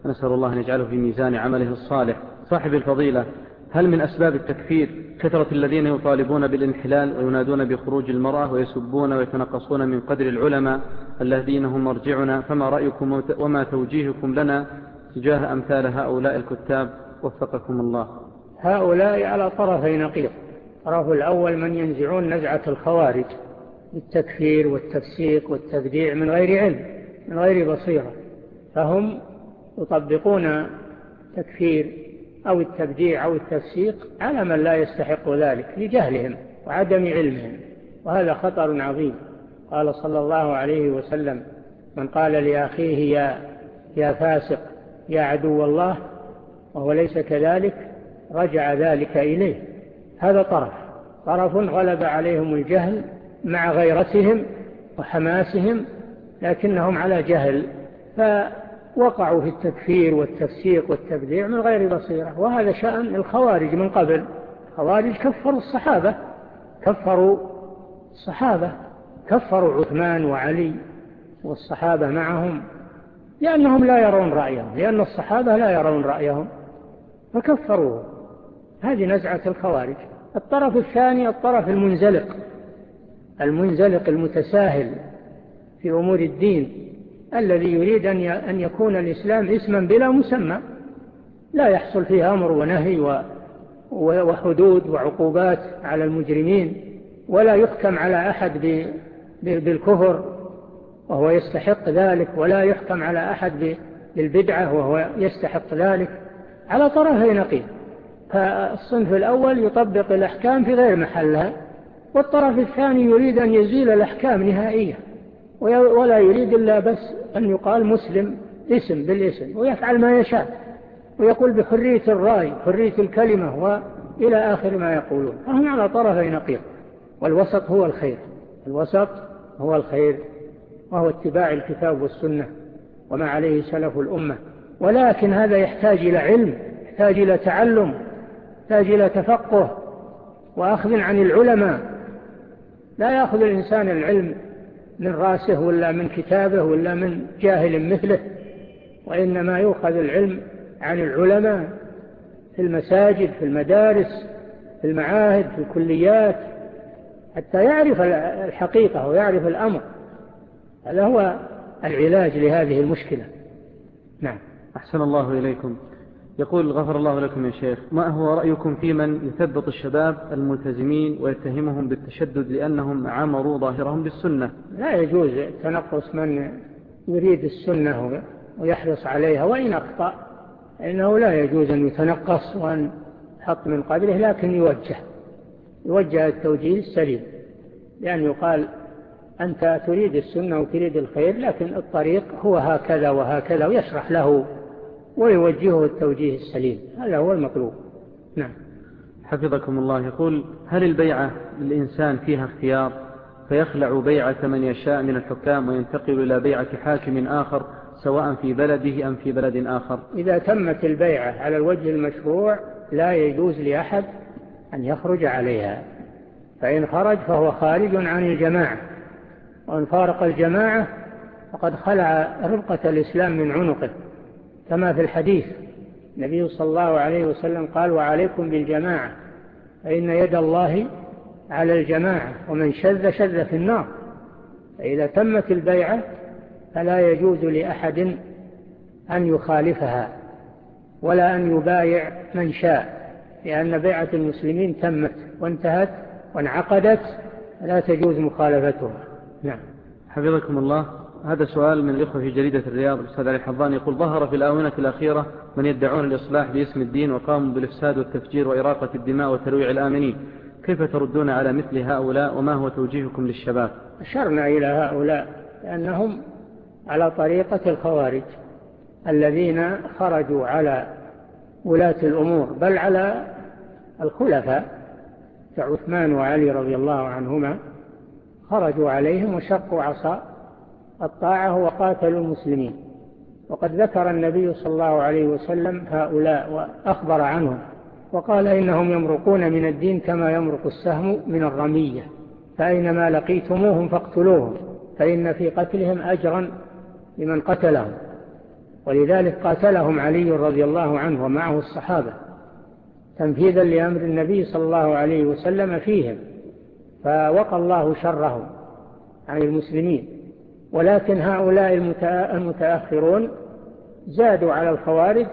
نسأل الله أن يجعله في ميزان عمله الصالح. صاحب الفضيلة هل من أسباب التكفير كثرة الذين يطالبون بالانحلال وينادون بخروج المرأة ويسبون ويتنقصون من قدر العلماء الذين هم مرجعنا؟ فما رأيكم وما توجيهكم لنا تجاه أمثال هؤلاء الكتاب؟ وفقكم الله. هؤلاء على طرفي نقيض. طرف الأول من ينزعون نزعة الخوارج للتكفير والتفسيق والتبديع من غير علم من غير بصيرة. فهم يطبقون تكفير أو التبديع أو التفسيق على من لا يستحق ذلك لجهلهم وعدم علمهم. وهذا خطر عظيم. قال صلى الله عليه وسلم من قال لأخيه يا, يا فاسق يا عدو الله وهو ليس كذلك رجع ذلك إليه. هذا طرف. طرف غلب عليهم الجهل مع غيرتهم وحماسهم لكنهم على جهل. فأخذوا وقعوا في التكفير والتفسيق والتبديع من غير بصيرة. وهذا شأن الخوارج من قبل. خوارج كفروا الصحابة. كفروا الصحابة. كفروا عثمان وعلي والصحابة معهم. لأنهم لا يرون رأيهم. لأن الصحابة لا يرون رأيهم. فكفروه. هذه نزعة الخوارج. الطرف الثاني الطرف المنزلق. المنزلق المتساهل في أمور الدين. الذي يريد أن يكون الإسلام اسما بلا مسمى. لا يحصل فيه أمر ونهي وحدود وعقوبات على المجرمين ولا يحكم على أحد بالكفر وهو يستحق ذلك ولا يحكم على أحد بالبدعة وهو يستحق ذلك. على طرف نقيض فالصنف الأول يطبق الأحكام في غير محلها والطرف الثاني يريد أن يزيل الأحكام نهائياً. ولا يريد إلا بس أن يقال مسلم اسم بالاسم ويفعل ما يشاء ويقول بحرية الرأي حرية الكلمة وإلى آخر ما يقولون. فهم على طرفي نقيض. والوسط هو الخير. الوسط هو الخير وهو اتباع الكتاب والسنة وما عليه سلف الأمة. ولكن هذا يحتاج إلى علم يحتاج إلى تعلم يحتاج إلى تفقه وأخذ عن العلماء. لا يأخذ الإنسان العلم من راسه ولا من كتابه ولا من جاهل مثله وإنما يؤخذ العلم عن العلماء في المساجد في المدارس في المعاهد في الكليات حتى يعرف الحقيقة ويعرف الأمر. هذا هو العلاج لهذه المشكلة. نعم. أحسن الله إليكم. يقول غفر الله لكم يا شيخ ما هو رأيكم في من يثبط الشباب الملتزمين ويتهمهم بالتشدد لأنهم عمروا ظاهرهم بالسنة؟ لا يجوز تنقص من يريد السنة ويحرص عليها وإن أخطأ إنه لا يجوز أن يتنقص وأن حط من قبله لكن يوجه يوجه التوجيه السليم لأن يقال أنت تريد السنة وتريد الخير لكن الطريق هو هكذا وهكذا ويشرح له ويوجهه التوجيه السليم. هذا هو المطلوب نعم. حفظكم الله. يقول هل البيعة للإنسان فيها اختيار؟ فيخلع بيعة من يشاء من الحكام وينتقل إلى بيعة حاكم آخر سواء في بلده أم في بلد آخر. إذا تمت البيعة على الوجه المشروع لا يجوز لأحد أن يخرج عليها. فإن خرج فهو خارج عن الجماعة. وإن فارق الجماعة فقد خلع ربقة الإسلام من عنقه. كما في الحديث النبي صلى الله عليه وسلم قال وعليكم بالجماعة فإن يد الله على الجماعة ومن شذ شذ في النار فإذا تمت البيعة فلا يجوز لأحد أن يخالفها ولا أن يبايع من شاء لأن بيعة المسلمين تمت وانتهت وانعقدت لا تجوز مخالفتها. نعم. حفظكم الله. هذا سؤال من الإخوة في جريدة الرياض الأستاذ علي حظان يقول ظهر في الآونة الأخيرة من يدعون الإصلاح باسم الدين وقاموا بالإفساد والتفجير وإراقة الدماء وترويع الآمنين. كيف تردون على مثل هؤلاء وما هو توجيهكم للشباب؟ أشرنا إلى هؤلاء لأنهم على طريقة الخوارج الذين خرجوا على ولاة الأمور بل على الخلفاء كعثمان وعلي رضي الله عنهما خرجوا عليهم وشقوا عصا الطاعة وقاتلوا المسلمين. وقد ذكر النبي صلى الله عليه وسلم هؤلاء وأخبر عنهم. وقال إنهم يمرقون من الدين كما يمرق السهم من الرمية. فأينما لقيتموهم فاقتلوهم. فإن في قتلهم أجرا لمن قتلهم. ولذلك قاتلهم علي رضي الله عنه ومعه الصحابة. تنفيذا لأمر النبي صلى الله عليه وسلم فيهم. فوقى الله شرهم عن المسلمين. ولكن هؤلاء المتأخرون زادوا على الخوارج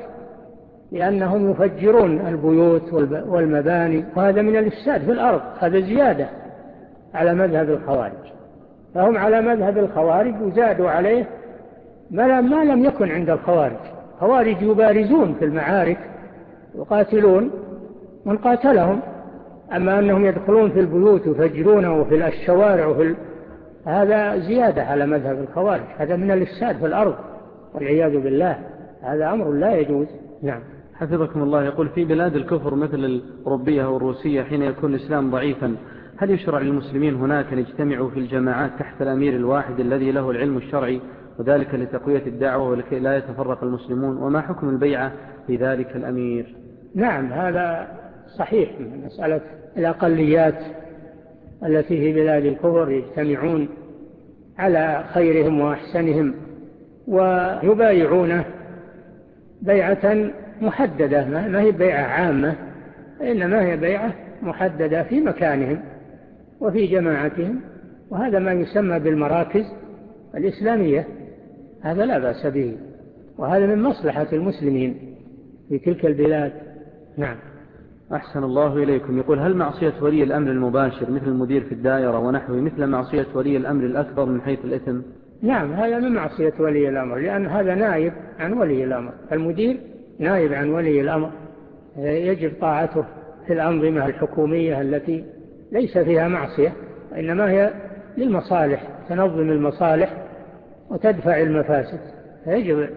لأنهم يفجرون البيوت والمباني وهذا من الإفساد في الأرض هذا زيادة على مذهب الخوارج. فهم على مذهب الخوارج وزادوا عليه ما لم يكن عند الخوارج. خوارج يبارزون في المعارك يقاتلون من قاتلهم. أما أنهم يدخلون في البيوت يفجرون وفي الشوارع وفي هذا زيادة على مذهب الخوارج هذا من الإفساد في الأرض والعياذ بالله هذا أمر لا يجوز. نعم. حفظكم الله يقول في بلاد الكفر مثل الأوروبية والروسية حين يكون الإسلام ضعيفا هل يشرع للمسلمين هناك أن يجتمعوا في الجماعات تحت الأمير الواحد الذي له العلم الشرعي وذلك لتقوية الدعوة ولكي لا يتفرق المسلمون وما حكم البيعة لذلك الأمير؟ نعم هذا صحيح مسألة الأقليات التي في بلاد الكفر يجتمعون على خيرهم وأحسنهم ويبايعونه بيعة محددة ما هي بيعة عامة إنما هي بيعة محددة في مكانهم وفي جماعتهم وهذا ما يسمى بالمراكز الإسلامية هذا لا بأس به وهذا من مصلحة المسلمين في تلك البلاد. نعم. أحسن الله إليكم. يقول هل معصية ولي الأمر المباشر مثل المدير في الدائرة ونحوه مثل معصية ولي الأمر الأكبر من حيث الإثم؟ نعم هذا من معصية ولي الأمر لأن هذا نائب عن ولي الأمر. المدير نائب عن ولي الأمر. يجب طاعته في الأنظمة الحكومية التي ليس فيها معصية وإنما هي للمصالح تنظم المصالح وتدفع المفاسد. فيجب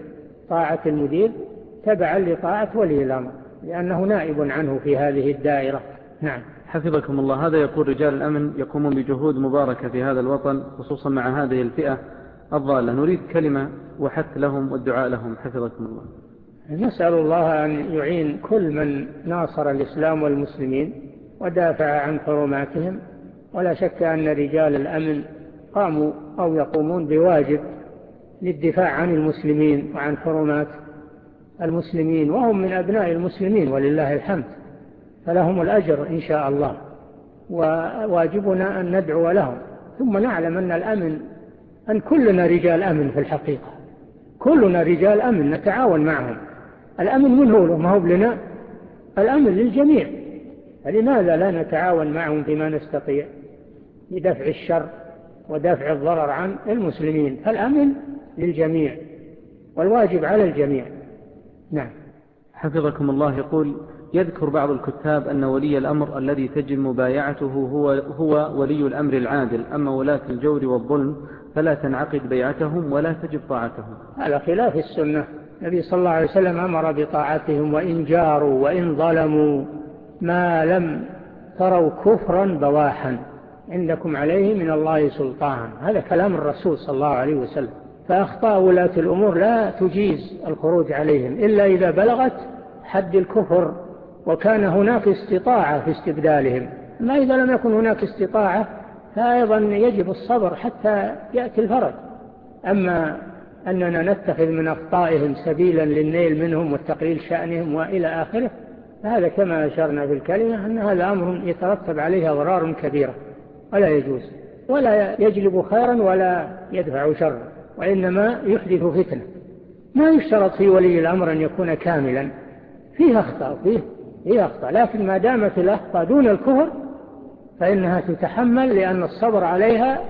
طاعة المدير تبعا لطاعة ولي الأمر. لأنه نائب عنه في هذه الدائرة. نعم. حفظكم الله. هذا يقول رجال الأمن يقومون بجهود مباركة في هذا الوطن خصوصا مع هذه الفئة الضالة. نريد كلمة وحث لهم والدعاء لهم. حفظكم الله. نسأل الله أن يعين كل من ناصر الإسلام والمسلمين ودافع عن حرماتهم. ولا شك أن رجال الأمن قاموا أو يقومون بواجب للدفاع عن المسلمين وعن حرمات المسلمين وهم من أبناء المسلمين ولله الحمد فلهم الأجر إن شاء الله وواجبنا أن ندعو لهم. ثم نعلم أن الأمن أن كلنا رجال أمن في الحقيقة كلنا رجال أمن نتعاون معهم. الأمن من هو؟ ما هو لنا الأمن للجميع. فلماذا لا نتعاون معهم بما نستطيع؟ لدفع الشر ودفع الضرر عن المسلمين. فالأمن للجميع والواجب على الجميع. نعم. حفظكم الله. يقول يذكر بعض الكتاب أن ولي الأمر الذي تجب مبايعته هو, هو ولي الأمر العادل. أما ولاة الجور والظلم فلا تنعقد بيعتهم ولا تجب طاعتهم. على خلاف السنة. النبي صلى الله عليه وسلم أمر بطاعتهم وإن جاروا وإن ظلموا ما لم تروا كفرا بواحا. عندكم عليه من الله سلطان. هذا كلام الرسول صلى الله عليه وسلم. فأخطاء ولاة الأمور لا تجيز الخروج عليهم إلا إذا بلغت حد الكفر وكان هناك استطاعة في استبدالهم. ما إذا لم يكن هناك استطاعة فأيضا يجب الصبر حتى يأتي الفرج. أما أننا نتخذ من أخطائهم سبيلا للنيل منهم والتقليل شأنهم وإلى آخره فهذا كما أشرنا في الكلمة أن هذا أمر يترتب عليه أضرار كبيرة ولا يجوز ولا يجلب خيرا ولا يدفع شرا. وإنما يحدث فتنة. ما يشترط في ولي الأمر أن يكون كاملا. فيه أخطاء فيه, فيه أخطاء. لكن ما دامت الأخطاء دون الكفر فإنها تتحمل لأن الصبر عليها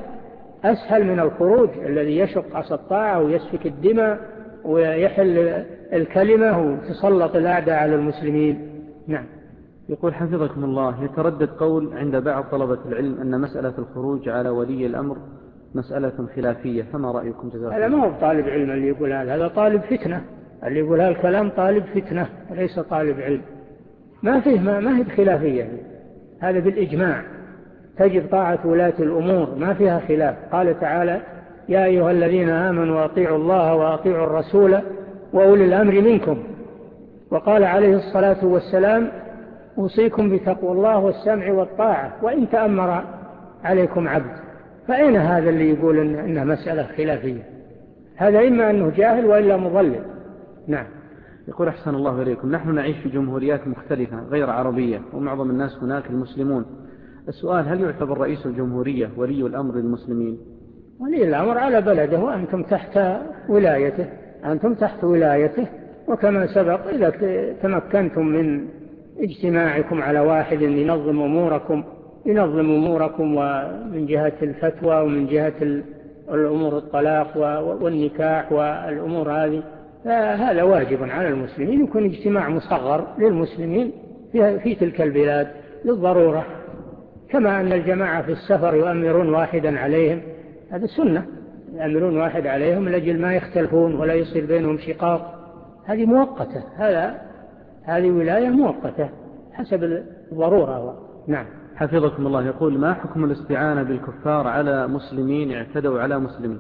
أسهل من الخروج الذي يشق عصى الطاعة ويسفك الدماء ويحل الكلمة وتسلط الأعداء على المسلمين. نعم. يقول حفظكم الله يتردد قول عند بعض طلبة العلم أن مسألة الخروج على ولي الأمر مسألة خلافية فما رأيكم جزاكم هذا ما هو طالب علم اللي يقول هذا هذا طالب فتنة. اللي يقول هالكلام طالب فتنة وليس طالب علم. ما فيه ما, ما هي بخلافية. هذا بالإجماع. تجب طاعة ولاة الأمور ما فيها خلاف. قال تعالى يا أيها الذين آمنوا أطيعوا الله وأطيعوا الرسول وأولي الأمر منكم. وقال عليه الصلاة والسلام أوصيكم بتقوى الله والسمع والطاعة وإن تأمر عليكم عبد. فأين هذا اللي يقول إن إنها مسألة خلافية؟ هذا إما أنه جاهل وإلا مضلل. نعم. يقول أحسن الله إليكم نحن نعيش في جمهوريات مختلفة غير عربية ومعظم الناس هناك المسلمون. السؤال هل يعتبر رئيس الجمهورية ولي الأمر للمسلمين؟ ولي الأمر على بلده وأنتم تحت ولايته. أنتم تحت ولايته وكما سبق إذا تمكنتم من اجتماعكم على واحد ينظم أموركم ينظم أموركم ومن جهة الفتوى ومن جهة الأمور الطلاق والنكاح والأمور هذه. فهذا واجب على المسلمين يكون اجتماع مصغر للمسلمين في تلك البلاد للضرورة. كما أن الجماعة في السفر يؤمرون واحدا عليهم هذا سنة. يأمرون واحد عليهم لأجل ما يختلفون ولا يصير بينهم شقاق. هذه مؤقتة هذا هذه ولاية مؤقتة حسب الضرورة نعم. حفظكم الله. يقول ما حكم الاستعانة بالكفار على مسلمين اعتدوا على مسلمين؟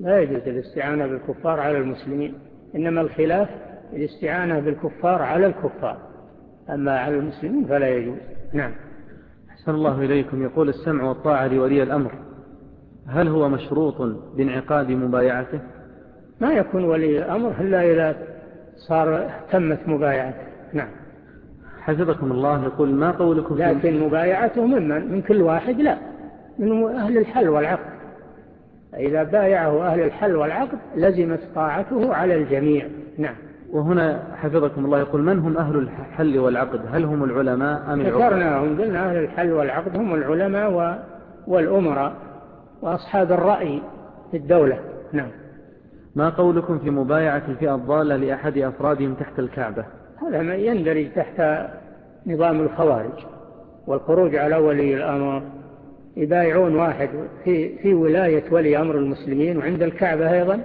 لا يجوز الاستعانة بالكفار على المسلمين إنما الخلاف الاستعانة بالكفار على الكفار أما على المسلمين فلا يجوز. نعم. حسن الله إليكم. يقول السمع والطاعة لولي الأمر. هل هو مشروط بانعقاد مبايعته؟ ما يكون ولي الأمر إلا إذا صار تمت مبايعته. نعم. حسبكم الله يقول ما قولكم لكن مبايعته من من, من كل واحد لا. من أهل الحل والعقد. إذا بايعه أهل الحل والعقد لزمت طاعته على الجميع. نعم. وهنا حفظكم الله يقول من هم أهل الحل والعقد؟ هل هم العلماء أم العقد؟ ذكرناهم قلنا أهل الحل والعقد هم العلماء والأمراء وأصحاب الرأي في الدولة. نعم. ما قولكم في مبايعة الفئة الضالة لأحد أفرادهم تحت الكعبة؟ هذا ما يندرج تحت نظام الخوارج والخروج على ولي الأمر. يبايعون واحد في, في ولاية ولي أمر المسلمين وعند الكعبة أيضا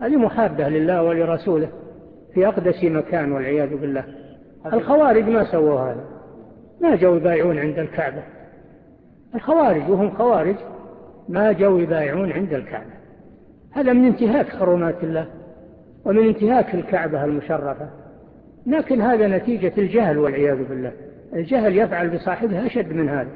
هذه محابة لله ولرسوله في أقدس مكان والعياذ بالله. الخوارج ما سووا هذا ما جوا يبايعون عند الكعبة. الخوارج وهم خوارج ما جوا يبايعون عند الكعبة. هذا من انتهاك حرمات الله ومن انتهاك الكعبة المشرفة. لكن هذا نتيجة الجهل والعياذ بالله. الجهل يفعل بصاحبه أشد من هذا.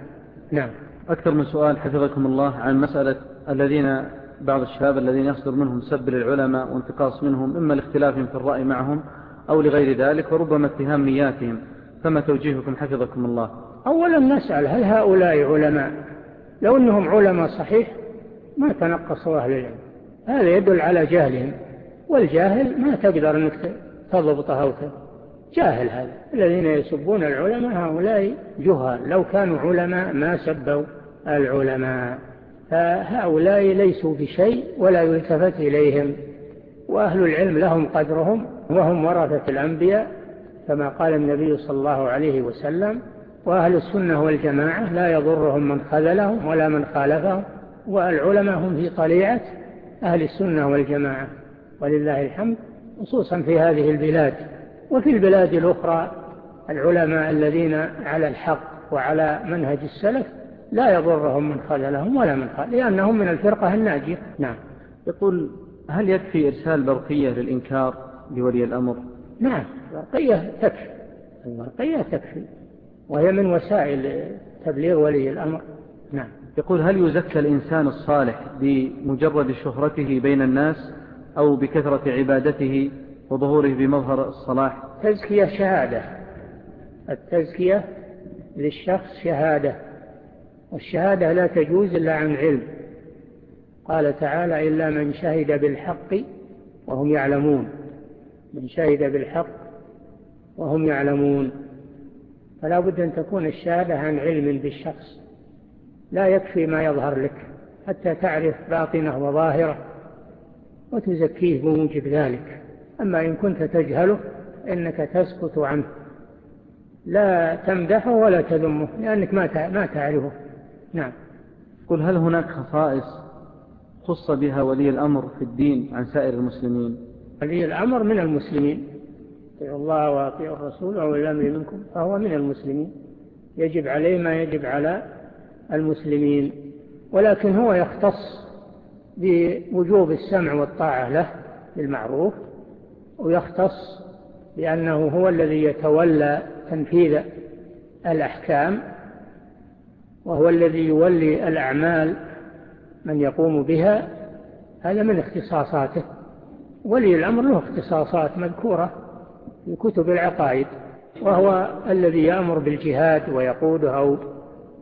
نعم. أكثر من سؤال حفظكم الله عن مسألة الذين بعض الشباب الذين يصدر منهم سب للعلماء وانتقاص منهم إما لاختلافهم في الرأي معهم أو لغير ذلك وربما اتهام نياتهم. فما توجيهكم حفظكم الله؟ أولا نسأل هل هؤلاء علماء؟ لو أنهم علماء صحيح ما تنقصوا أهل العلم. هذا يدل على جهلهم والجاهل ما تقدر أنك تضبطه أو جاهل هذا. الذين يسبون العلماء هؤلاء جهال. لو كانوا علماء ما سبوا العلماء. فهؤلاء ليسوا بشيء ولا يلتفت إليهم. وأهل العلم لهم قدرهم وهم ورثة الأنبياء كما قال النبي صلى الله عليه وسلم وأهل السنة والجماعة لا يضرهم من خذلهم ولا من خالفهم والعلماء هم في طليعة أهل السنة والجماعة. ولله الحمد خصوصا في هذه البلاد. وفي البلاد الأخرى العلماء الذين على الحق وعلى منهج السلف لا يضرهم من خللهم ولا من خلل لأنهم من الفرقة الناجية. نعم. يقول هل يكفي إرسال برقية للإنكار لولي الأمر؟ نعم. برقية تكفي. برقية تكفي. وهي من وسائل تبليغ ولي الأمر. نعم. يقول هل يزكى الإنسان الصالح بمجرد شهرته بين الناس أو بكثرة عبادته وظهوره بمظهر الصلاح تزكية شهادة. التزكية للشخص شهادة. والشهادة لا تجوز إلا عن علم. قال تعالى إلا من شهد بالحق وهم يعلمون. من شهد بالحق وهم يعلمون. فلا بد أن تكون الشهادة عن علم بالشخص. لا يكفي ما يظهر لك حتى تعرف باطنه وظاهره وتزكيه بموجب ذلك. أما إن كنت تجهله إنك تسكت عنه. لا تمدحه ولا تذمه لأنك ما ما تعرفه. نعم. قل هل هناك خصائص خص بها ولي الأمر في الدين عن سائر المسلمين؟ ولي الأمر من المسلمين. في الله واطيع الرسول واولي الأمر منكم فهو من المسلمين. يجب عليه ما يجب على المسلمين. ولكن هو يختص بوجوب السمع والطاعة له بالمعروف ويختص بأنه هو الذي يتولى تنفيذ الأحكام وهو الذي يولي الأعمال من يقوم بها هذا من اختصاصاته. ولي الأمر له اختصاصات مذكورة في كتب العقائد وهو الذي يأمر بالجهاد ويقوده أو,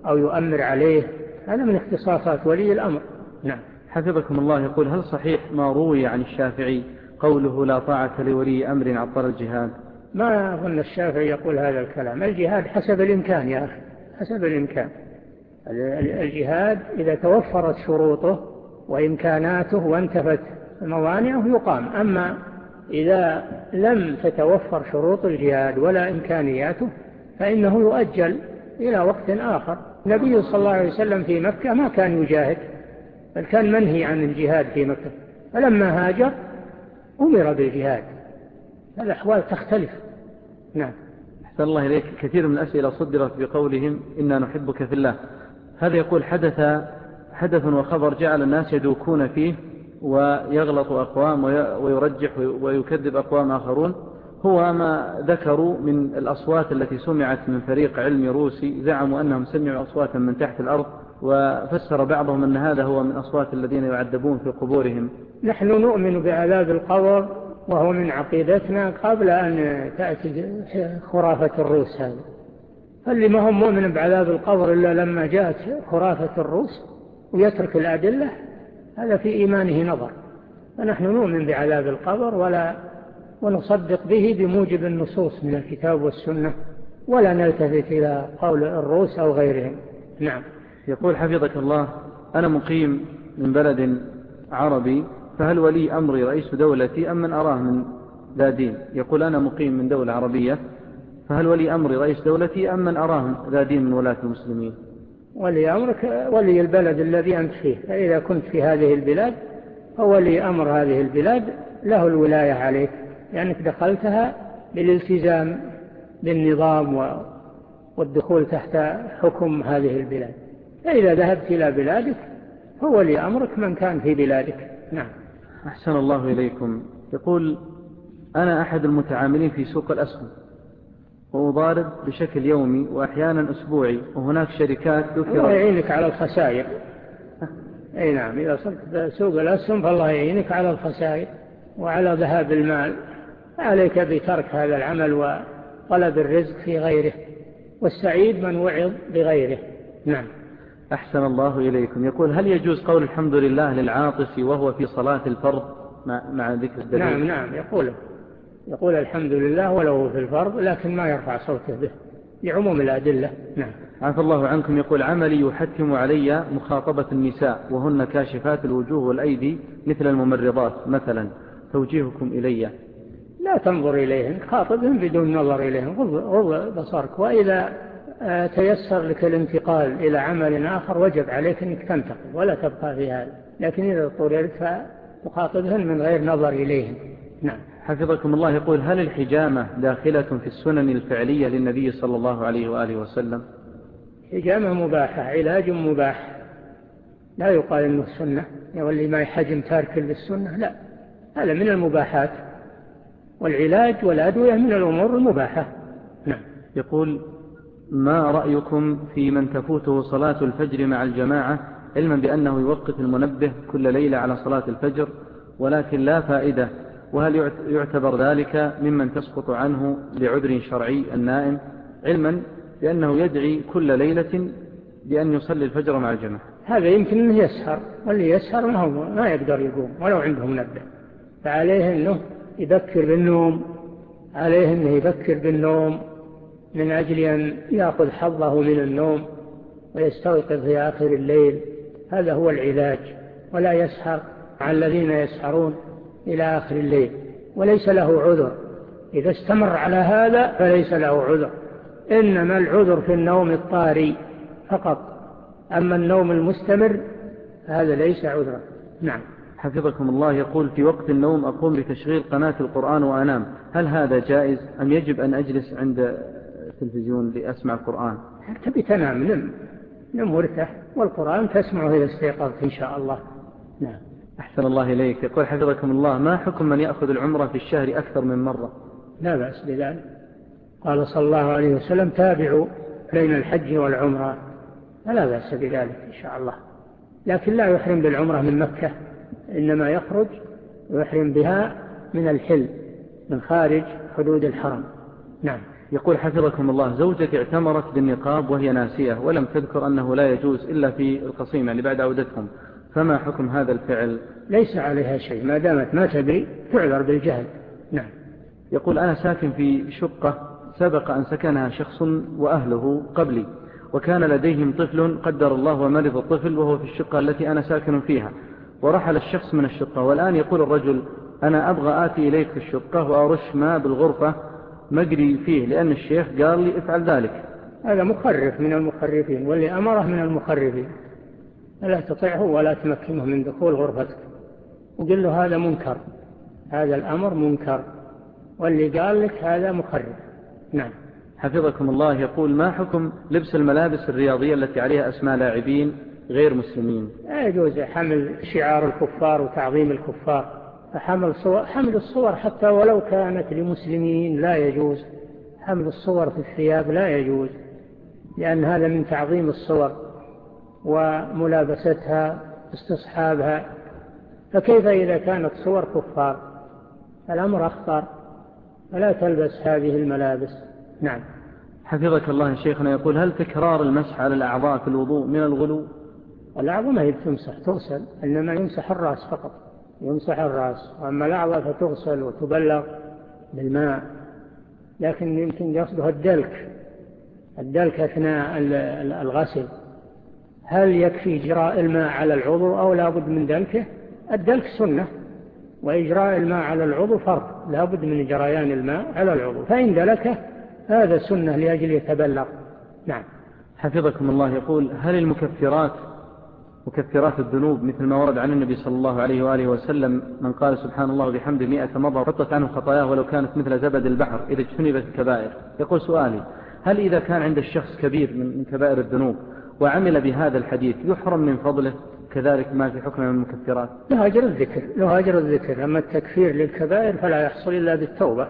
أو يؤمر عليه هذا من اختصاصات ولي الأمر. نعم. حفظكم الله يقول هل صحيح ما روي عن الشافعي قوله لا طاعة لولي أمر عطر الجهاد. ما أظن الشافعي يقول هذا الكلام. الجهاد حسب الإمكان يا أخي حسب الإمكان. الجهاد إذا توفرت شروطه وإمكاناته وانتفت موانعه يقام. أما إذا لم تتوفر شروط الجهاد ولا إمكانياته فإنه يؤجل إلى وقت آخر. النبي صلى الله عليه وسلم في مكة ما كان يجاهد بل كان منهي عن الجهاد في مكة. فلما هاجر أمر بالجهاد الأحوال تختلف. نعم. أحسن الله إليك. كثير من الأسئلة صدرت بقولهم إنا نحبك في الله. هذا يقول حدث حدث وخبر جعل الناس يدوكون فيه ويغلط أقوام ويرجح ويكذب أقوام آخرون. هو ما ذكروا من الأصوات التي سمعت من فريق علمي روسي زعموا أنهم سمعوا أصواتا من تحت الأرض. وفسر بعضهم أن هذا هو من أصوات الذين يعذبون في قبورهم. نحن نؤمن بعذاب القبر وهو من عقيدتنا قبل أن تأتي خرافة الروس هذا فاللي ما هم مؤمن بعذاب القبر إلا لما جاءت خرافة الروس ويترك الأدلة هذا في إيمانه نظر. فنحن نؤمن بعذاب القبر ولا ونصدق به بموجب النصوص من الكتاب والسنة ولا نلتفت إلى قول الروس أو غيرهم. نعم. يقول حفظك الله أنا مقيم من بلد عربي فهل ولي أمري رئيس دولتي أم من أراه من ذا دين؟ يقول أنا مقيم من دولة عربية فهل ولي أمري رئيس دولتي أم من أراه ذا دين من ولاة المسلمين؟ ولي أمرك ولي البلد الذي أنت فيه فإذا كنت في هذه البلاد فولي أمر هذه البلاد له الولاية عليك لأنك يعني دخلتها بالالتزام بالنظام والدخول تحت حكم هذه البلاد. فإذا ذهبت إلى بلادك هو لأمرك من كان في بلادك. نعم. أحسن الله إليكم. يقول أنا أحد المتعاملين في سوق الأسهم. وأضارب بشكل يومي وأحيانا أسبوعي وهناك شركات ذكرت الله يعينك على الخسائر. أي نعم إذا صرت سوق الأسهم فالله يعينك على الخسائر وعلى ذهاب المال. عليك بترك هذا العمل وطلب الرزق في غيره والسعيد من وعظ بغيره. نعم. أحسن الله إليكم. يقول هل يجوز قول الحمد لله للعاطس وهو في صلاة الفرض مع ذكر الدليل؟ نعم نعم. يقول يقول الحمد لله ولو في الفرض لكن ما يرفع صوته به. لعموم الأدلة. نعم. عفى الله عنكم. يقول عملي يحتم علي مخاطبة النساء وهن كاشفات الوجوه والأيدي مثل الممرضات مثلا. توجيهكم إلي. لا تنظر إليهن خاطبهم بدون نظر إليهن. غض بصرك. وإذا آه، تيسر لك الانتقال إلى عمل آخر وجب عليك أنك تنتقل ولا تبقى في هذا. لكن إذا اضطررت فتخاطبهن من غير نظر إليهم. نعم. حفظكم الله يقول هل الحجامة داخلة في السنن الفعلية للنبي صلى الله عليه وآله وسلم؟ حجامة مباحة علاج مباح. لا يقال أنه السنة واللي ما يحجم تارك للسنة؟ لا. هذا من المباحات. والعلاج والأدوية من الأمور المباحة. نعم. يقول ما رأيكم في من تفوته صلاة الفجر مع الجماعة علما بأنه يوقف المنبه كل ليلة على صلاة الفجر ولكن لا فائدة. وهل يعتبر ذلك ممن تسقط عنه لعذر شرعي النائم؟ علما بأنه يدعي كل ليلة بأن يصلي الفجر مع الجماعة. هذا يمكن أنه يسهر واللي يسهر ما, هو ما يقدر يقوم ولو عنده منبه. فعليه أنه يبكر بالنوم عليه أنه يبكر بالنوم من أجل أن يأخذ حظه من النوم ويستيقظ في آخر الليل. هذا هو العلاج ولا يسحر على الذين يسحرون إلى آخر الليل وليس له عذر. إذا استمر على هذا فليس له عذر. إنما العذر في النوم الطاري فقط. أما النوم المستمر هذا ليس عذرا. نعم. حفظكم الله يقول في وقت النوم أقوم بتشغيل قناة القرآن وأنام. هل هذا جائز؟ أم يجب أن أجلس عند التلفزيون لأسمع القرآن. تبي تنام؟ نم. نم ورثه والقرآن تسمعه إذا استيقظت إن شاء الله. نعم. أحسن الله إليك. يقول حفظكم الله ما حكم من يأخذ العمرة في الشهر أكثر من مرة؟ لا بأس بذلك. قال صلى الله عليه وسلم تابعوا بين الحج والعمرة. فلا بأس بذلك إن شاء الله. لكن لا يحرم بالعمرة من مكة إنما يخرج ويحرم بها من الحل من خارج حدود الحرم. نعم. يقول حفظكم الله زوجتي اعتمرت بالنقاب وهي ناسية ولم تذكر أنه لا يجوز إلا في القصيمة يعني بعد عودتهم. فما حكم هذا الفعل؟ ليس عليها شيء ما دامت ما تدري تعذر بالجهل. نعم. يقول أنا ساكن في شقة سبق أن سكنها شخص وأهله قبلي وكان لديهم طفل قدر الله ومرض الطفل وهو في الشقة التي أنا ساكن فيها. ورحل الشخص من الشقة والآن يقول الرجل أنا أبغى آتي إليك في الشقة وأرش ماء بالغرفة مجري فيه لأن الشيخ قال لي افعل ذلك. هذا مخرف من المخرفين واللي أمره من المخرفين. لا تطعه ولا تمكنه من دخول غرفتك. وقل له هذا منكر هذا الأمر منكر. واللي قال لك هذا مخرف. نعم. حفظكم الله يقول ما حكم لبس الملابس الرياضية التي عليها أسماء لاعبين غير مسلمين؟ لا يجوز حمل شعار الكفار وتعظيم الكفار. فحمل صور حمل الصور حتى ولو كانت لمسلمين لا يجوز. حمل الصور في الثياب لا يجوز لأن هذا من تعظيم الصور وملابستها استصحابها. فكيف إذا كانت صور كفار؟ الأمر أخطر. فلا تلبس هذه الملابس. نعم. حفظك الله شيخنا يقول هل تكرار المسح على الأعضاء في الوضوء من الغلو؟ الأعضاء ما هي بتمسح تغسل إنما يمسح الرأس فقط. يمسح الرأس وأما الأعضاء فتغسل وتبلغ بالماء. لكن يمكن قصده الدلك الدلك أثناء الغسل. هل يكفي إجراء الماء على العضو أو لابد من دلكه؟ الدلك سنة وإجراء الماء على العضو فرض. لابد من جريان الماء على العضو. فإن دلكه هذا سنة لأجل يتبلغ. نعم. حفظكم الله. يقول هل المكفرات مكفرات الذنوب مثل ما ورد عن النبي صلى الله عليه وآله وسلم من قال سبحان الله وبحمده مئة مرة حطت عنه خطاياه ولو كانت مثل زبد البحر إذا اجتنبت الكبائر. يقول سؤالي هل إذا كان عند الشخص كبير من كبائر الذنوب وعمل بهذا الحديث يحرم من فضله كذلك ما في حكم من المكفرات؟ له أجر الذكر له أجر الذكر. أما التكفير للكبائر فلا يحصل إلا بالتوبة.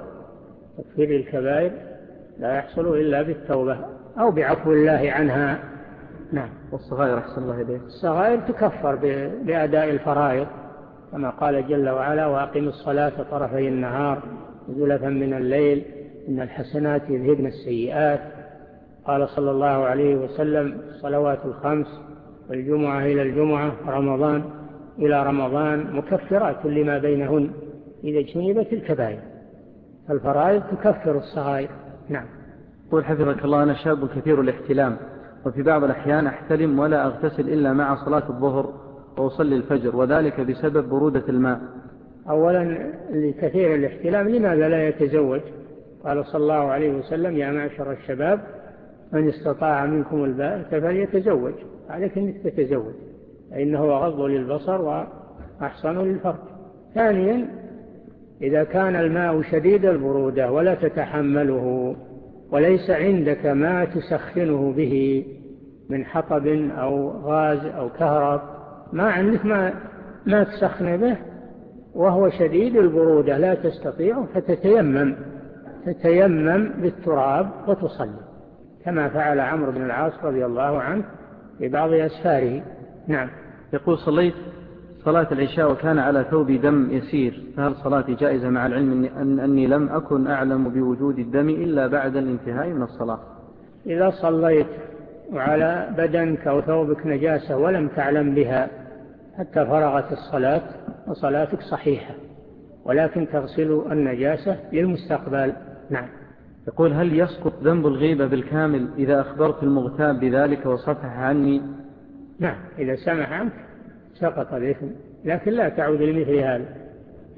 تكفير للكبائر لا يحصل إلا بالتوبة أو بعفو الله عنها. نعم. والصغائر أحسن الله إليه الصغائر تكفر بأداء الفرائض كما قال جل وعلا وأقم الصلاة طرفي النهار ذلفا من الليل إن الحسنات يذهبن السيئات. قال صلى الله عليه وسلم الصلوات الخمس والجمعة إلى الجمعة رمضان إلى رمضان مكفرات لما بينهن إذا اجتنبت الكبائر. فالفرائض تكفر الصغائر. نعم. قول حفظك الله أنا شاب كثير الاحتلام. وفي بعض الأحيان أحتلم ولا أغتسل إلا مع صلاة الظهر وأصلي الفجر وذلك بسبب برودة الماء. أولا لكثير الاحتلام لماذا لا يتزوج؟ قال صلى الله عليه وسلم يا معشر الشباب من استطاع منكم الباء فليتزوج. عليك أنك تتزوج فإنه غض للبصر وأحصن للفرج. ثانيا إذا كان الماء شديد البرودة ولا تتحمله. وليس عندك ما تسخنه به من حطب أو غاز أو كهرب. ما عندك ما, ما تسخن به وهو شديد البرودة لا تستطيع فتتيمم تتيمم بالتراب وتصلي كما فعل عمرو بن العاص رضي الله عنه في بعض أسفاره. نعم. يقول صليت صلاة العشاء وكان على ثوبي دم يسير فهل صلاتي جائزة مع العلم أني لم أكن أعلم بوجود الدم إلا بعد الانتهاء من الصلاة؟ إذا صليت وعلى بدنك أو ثوبك نجاسة ولم تعلم بها حتى فرغت الصلاة وصلاتك صحيحة ولكن تغسل النجاسة للمستقبل نعم. يقول هل يسقط ذنب الغيبة بالكامل إذا أخبرت المغتاب بذلك وصفح عني؟ نعم. إذا سمح عنك سقط الإثم لكن لا تعود لمثل هذا.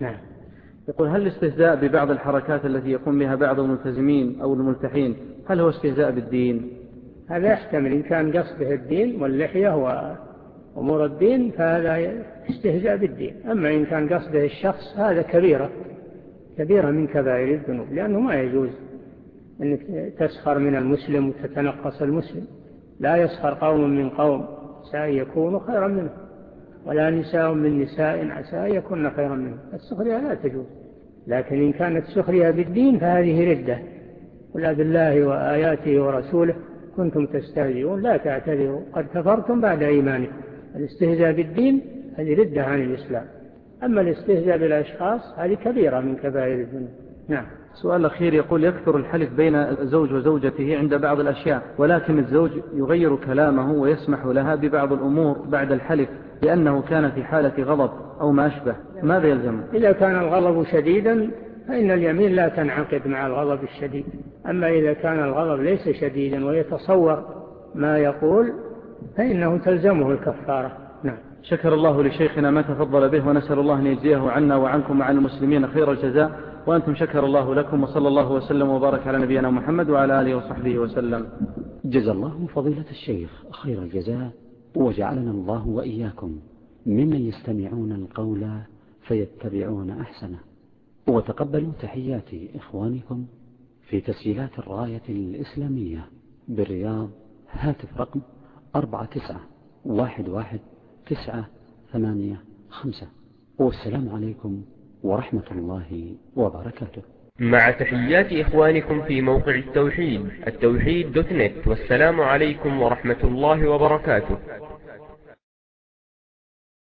نعم. يقول هل الاستهزاء ببعض الحركات التي يقوم بها بعض الملتزمين أو الملتحين هل هو استهزاء بالدين؟ هذا يحتمل إن كان قصده الدين واللحية وأمور الدين فهذا استهزاء بالدين. أما إن كان قصده الشخص هذا كبيرة كبيرة من كبائر الذنوب لأنه ما يجوز أنك تسخر من المسلم وتتنقص المسلم. لا يسخر قوم من قوم سيكون خيرا منه. ولا نساء من نساء عسى يكون خيرا منه. السخرية لا تجوز. لكن إن كانت سخرية بالدين فهذه ردة. قل بالله وآياته ورسوله كنتم تستهزئون. لا تعتذروا. قد كفرتم بعد إيمانكم. الاستهزاء بالدين هذه ردة عن الإسلام. أما الاستهزاء بالأشخاص هذه كبيرة من كبائر الذنوب. نعم. سؤال أخير يقول يكثر الحلف بين الزوج وزوجته عند بعض الأشياء ولكن الزوج يغير كلامه ويسمح لها ببعض الأمور بعد الحلف. لأنه كان في حالة غضب أو ما أشبه. ماذا يلزمه؟ إذا كان الغضب شديدا فإن اليمين لا تنعقد مع الغضب الشديد. أما إذا كان الغضب ليس شديدا ويتصور ما يقول فإنه تلزمه الكفارة. نعم. شكر الله لشيخنا ما تفضل به ونسأل الله أن يجزيه عنا وعنكم وعن المسلمين خير الجزاء. وأنتم شكر الله لكم وصلى الله وسلم وبارك على نبينا محمد وعلى آله وصحبه وسلم. جزا الله فضيلة الشيخ خير الجزاء. وجعلنا الله وإياكم ممن يستمعون القول فيتبعون أحسنه. وتقبلوا تحيات إخوانكم في تسجيلات الراية الإسلامية بالرياض هاتف رقم 4911985 والسلام عليكم ورحمة الله وبركاته. مع تحيات إخوانكم في موقع التوحيد التوحيد دوت نت والسلام عليكم ورحمة الله وبركاته.